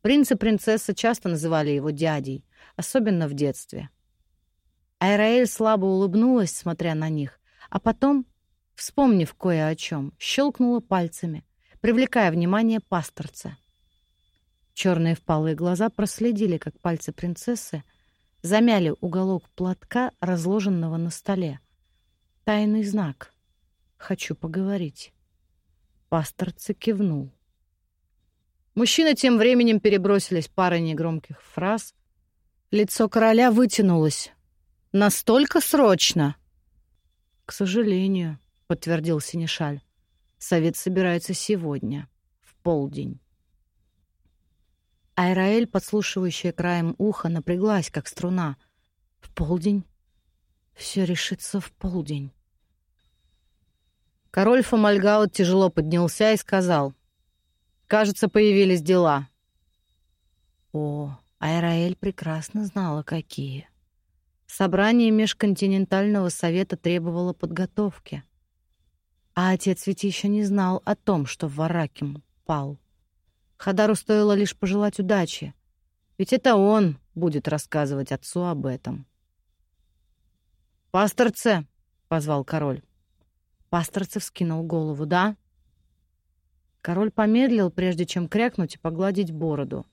принц и принцесса часто называли его дядей, особенно в детстве. Айраэль слабо улыбнулась, смотря на них, а потом, вспомнив кое о чем, щелкнула пальцами, привлекая внимание пасторца — Черные впалые глаза проследили, как пальцы принцессы замяли уголок платка, разложенного на столе. Тайный знак. Хочу поговорить. Пасторцы кивнул. Мужчины тем временем перебросились парой негромких фраз. Лицо короля вытянулось. «Настолько срочно?» «К сожалению», — подтвердил Синишаль. «Совет собирается сегодня, в полдень». Айраэль, подслушивающая краем уха, напряглась, как струна. В полдень? Все решится в полдень. Король Фомальгаут тяжело поднялся и сказал. «Кажется, появились дела». О, Айраэль прекрасно знала, какие. Собрание Межконтинентального совета требовало подготовки. А отец ведь еще не знал о том, что Вараким пал. Хадару стоило лишь пожелать удачи, ведь это он будет рассказывать отцу об этом. «Пасторце!» — позвал король. Пасторце вскинул голову. «Да?» Король помедлил, прежде чем крякнуть и погладить бороду.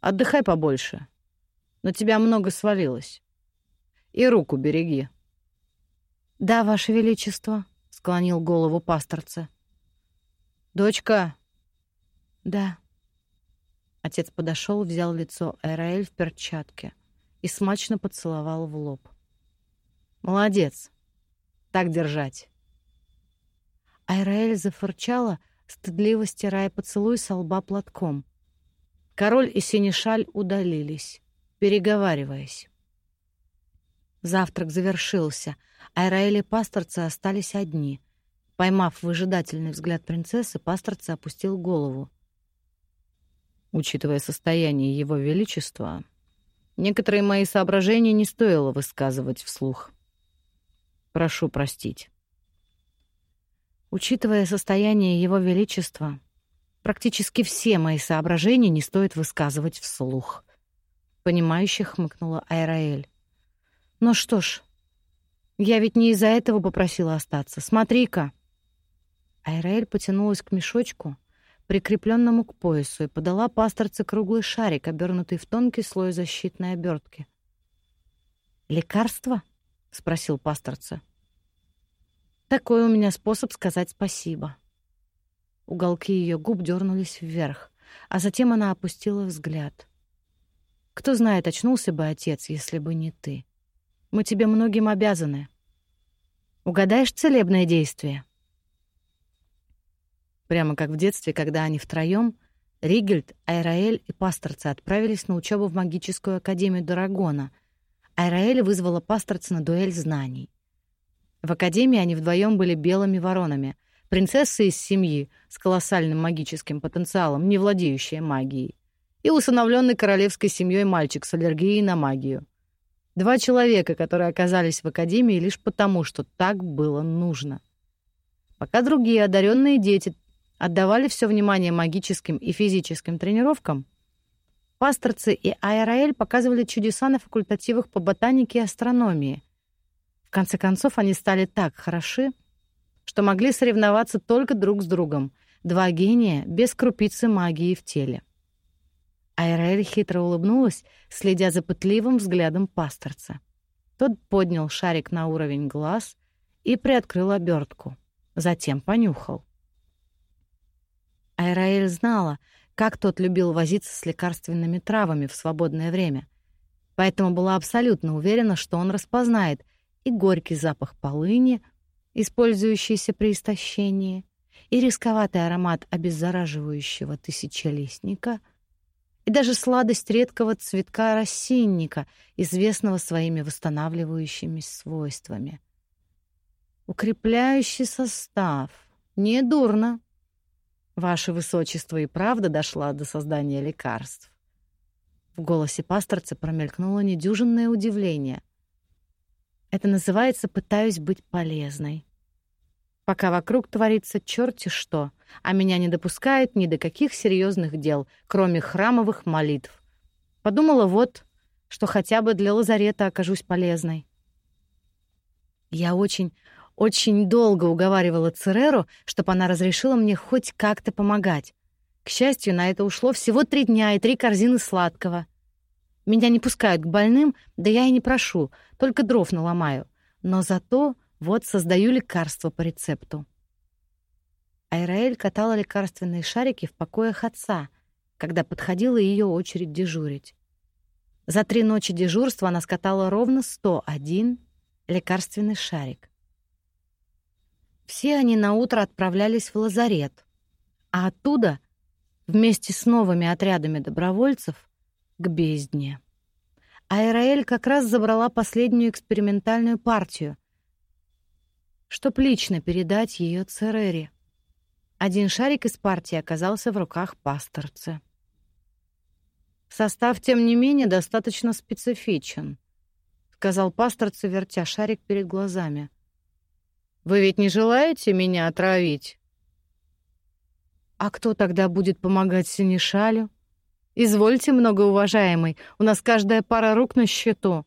«Отдыхай побольше. На тебя много свалилось. И руку береги». «Да, Ваше Величество», — склонил голову пасторце. «Дочка!» «Да». Отец подошел, взял лицо Эраэль в перчатке и смачно поцеловал в лоб. «Молодец! Так держать!» Айраэль зафырчала, стыдливо стирая поцелуй со лба платком. Король и Синишаль удалились, переговариваясь. Завтрак завершился. Айраэль и пасторцы остались одни. Поймав выжидательный взгляд принцессы, пасторцы опустил голову. Учитывая состояние его величества, некоторые мои соображения не стоило высказывать вслух. Прошу простить. Учитывая состояние его величества, практически все мои соображения не стоит высказывать вслух. Понимающе хмыкнула Айраэль. Ну что ж, я ведь не из-за этого попросила остаться. Смотри-ка. Айраэль потянулась к мешочку, прикрепленному к поясу, и подала пасторце круглый шарик, обернутый в тонкий слой защитной обертки. «Лекарство?» — спросил пасторце. «Такой у меня способ сказать спасибо». Уголки ее губ дернулись вверх, а затем она опустила взгляд. «Кто знает, очнулся бы отец, если бы не ты. Мы тебе многим обязаны. Угадаешь целебное действие?» Прямо как в детстве, когда они втроем, Ригельд, Айраэль и Пасторцы отправились на учебу в магическую академию Дорагона. Айраэль вызвала Пасторца на дуэль знаний. В академии они вдвоем были белыми воронами, принцесса из семьи с колоссальным магическим потенциалом, не владеющая магией, и усыновленный королевской семьей мальчик с аллергией на магию. Два человека, которые оказались в академии лишь потому, что так было нужно. Пока другие одаренные дети отдавали все внимание магическим и физическим тренировкам, пасторцы и Айраэль показывали чудеса на факультативах по ботанике и астрономии. В конце концов, они стали так хороши, что могли соревноваться только друг с другом, два гения без крупицы магии в теле. Айраэль хитро улыбнулась, следя за пытливым взглядом пасторца. Тот поднял шарик на уровень глаз и приоткрыл обертку. Затем понюхал. Айраэль знала, как тот любил возиться с лекарственными травами в свободное время, поэтому была абсолютно уверена, что он распознает и горький запах полыни, использующийся при истощении, и рисковатый аромат обеззараживающего тысячелистника, и даже сладость редкого цветка рассинника, известного своими восстанавливающими свойствами. Укрепляющий состав. Недурно. Ваше высочество и правда дошла до создания лекарств. В голосе пасторца промелькнуло недюжинное удивление. Это называется «пытаюсь быть полезной». Пока вокруг творится черти что, а меня не допускают ни до каких серьезных дел, кроме храмовых молитв. Подумала вот, что хотя бы для лазарета окажусь полезной. Я очень, очень долго уговаривала Цереру, чтобы она разрешила мне хоть как-то помогать. К счастью, на это ушло всего три дня и три корзины сладкого. Меня не пускают к больным, да я и не прошу, только дров наломаю. Но зато вот создаю лекарство по рецепту. Айраэль катала лекарственные шарики в покоях отца, когда подходила ее очередь дежурить. За три ночи дежурства она скатала ровно 101 лекарственный шарик. Все они на утро отправлялись в лазарет, а оттуда, вместе с новыми отрядами добровольцев, к бездне. Айраэль как раз забрала последнюю экспериментальную партию. чтоб лично передать ее Церере. Один шарик из партии оказался в руках пасторца. Состав, тем не менее, достаточно специфичен, сказал пасторце, вертя шарик перед глазами. Вы ведь не желаете меня отравить? А кто тогда будет помогать Синишалю? Извольте, многоуважаемый, у нас каждая пара рук на счету.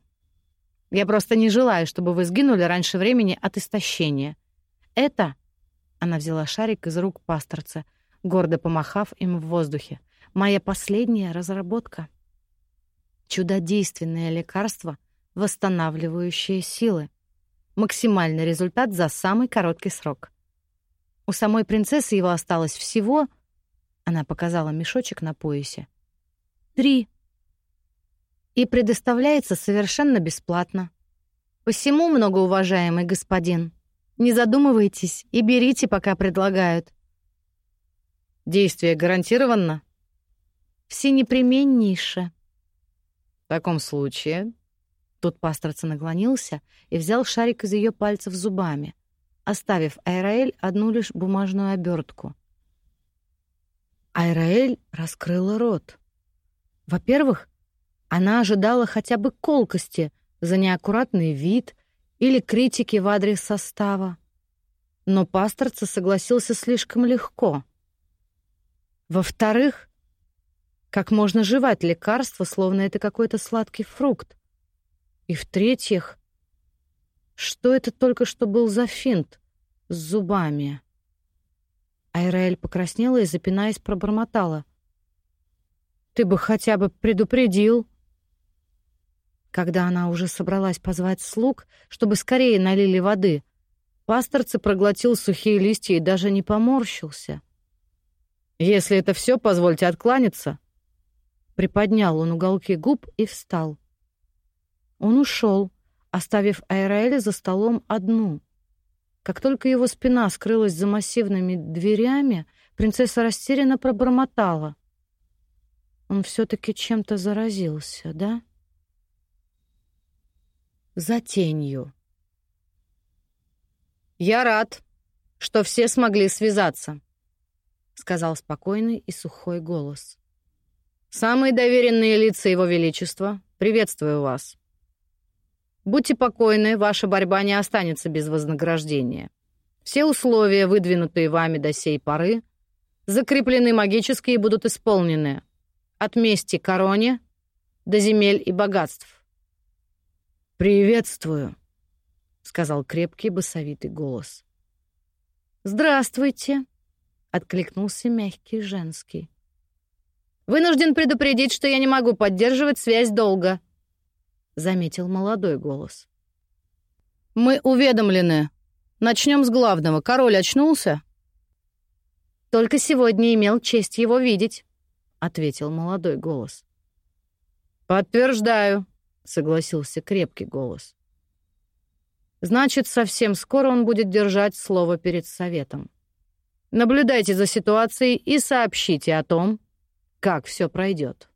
Я просто не желаю, чтобы вы сгинули раньше времени от истощения. Это она взяла шарик из рук пасторца, гордо помахав им в воздухе. Моя последняя разработка. Чудодейственное лекарство, восстанавливающее силы. Максимальный результат за самый короткий срок. У самой принцессы его осталось всего, она показала мешочек на поясе. Три. И предоставляется совершенно бесплатно. Посему, многоуважаемый господин, не задумывайтесь и берите, пока предлагают. Действие гарантированно? Всенепременнейше. В таком случае... Тут пасторца наклонился и взял шарик из ее пальцев зубами, оставив Айраэль одну лишь бумажную обертку. Айраэль раскрыла рот. Во-первых, она ожидала хотя бы колкости за неаккуратный вид или критики в адрес состава. Но пасторца согласился слишком легко. Во-вторых, как можно жевать лекарство, словно это какой-то сладкий фрукт? И в-третьих, что это только что был за финт с зубами? Айраэль покраснела и, запинаясь, пробормотала. «Ты бы хотя бы предупредил!» Когда она уже собралась позвать слуг, чтобы скорее налили воды, пасторце проглотил сухие листья и даже не поморщился. «Если это все, позвольте откланяться». Приподнял он уголки губ и встал. Он ушел, оставив Айраэля за столом одну. Как только его спина скрылась за массивными дверями, принцесса растерянно пробормотала. Он все-таки чем-то заразился, да? За тенью. «Я рад, что все смогли связаться», — сказал спокойный и сухой голос. «Самые доверенные лица Его Величества, приветствую вас. Будьте покойны, ваша борьба не останется без вознаграждения. Все условия, выдвинутые вами до сей поры, закреплены магически и будут исполнены. От мести короне до земель и богатств. «Приветствую», — сказал крепкий басовитый голос. «Здравствуйте», — откликнулся мягкий женский. «Вынужден предупредить, что я не могу поддерживать связь долго», — заметил молодой голос. «Мы уведомлены. Начнем с главного. Король очнулся?» «Только сегодня имел честь его видеть», — ответил молодой голос. «Подтверждаю», — согласился крепкий голос. «Значит, совсем скоро он будет держать слово перед советом. Наблюдайте за ситуацией и сообщите о том, как все пройдет».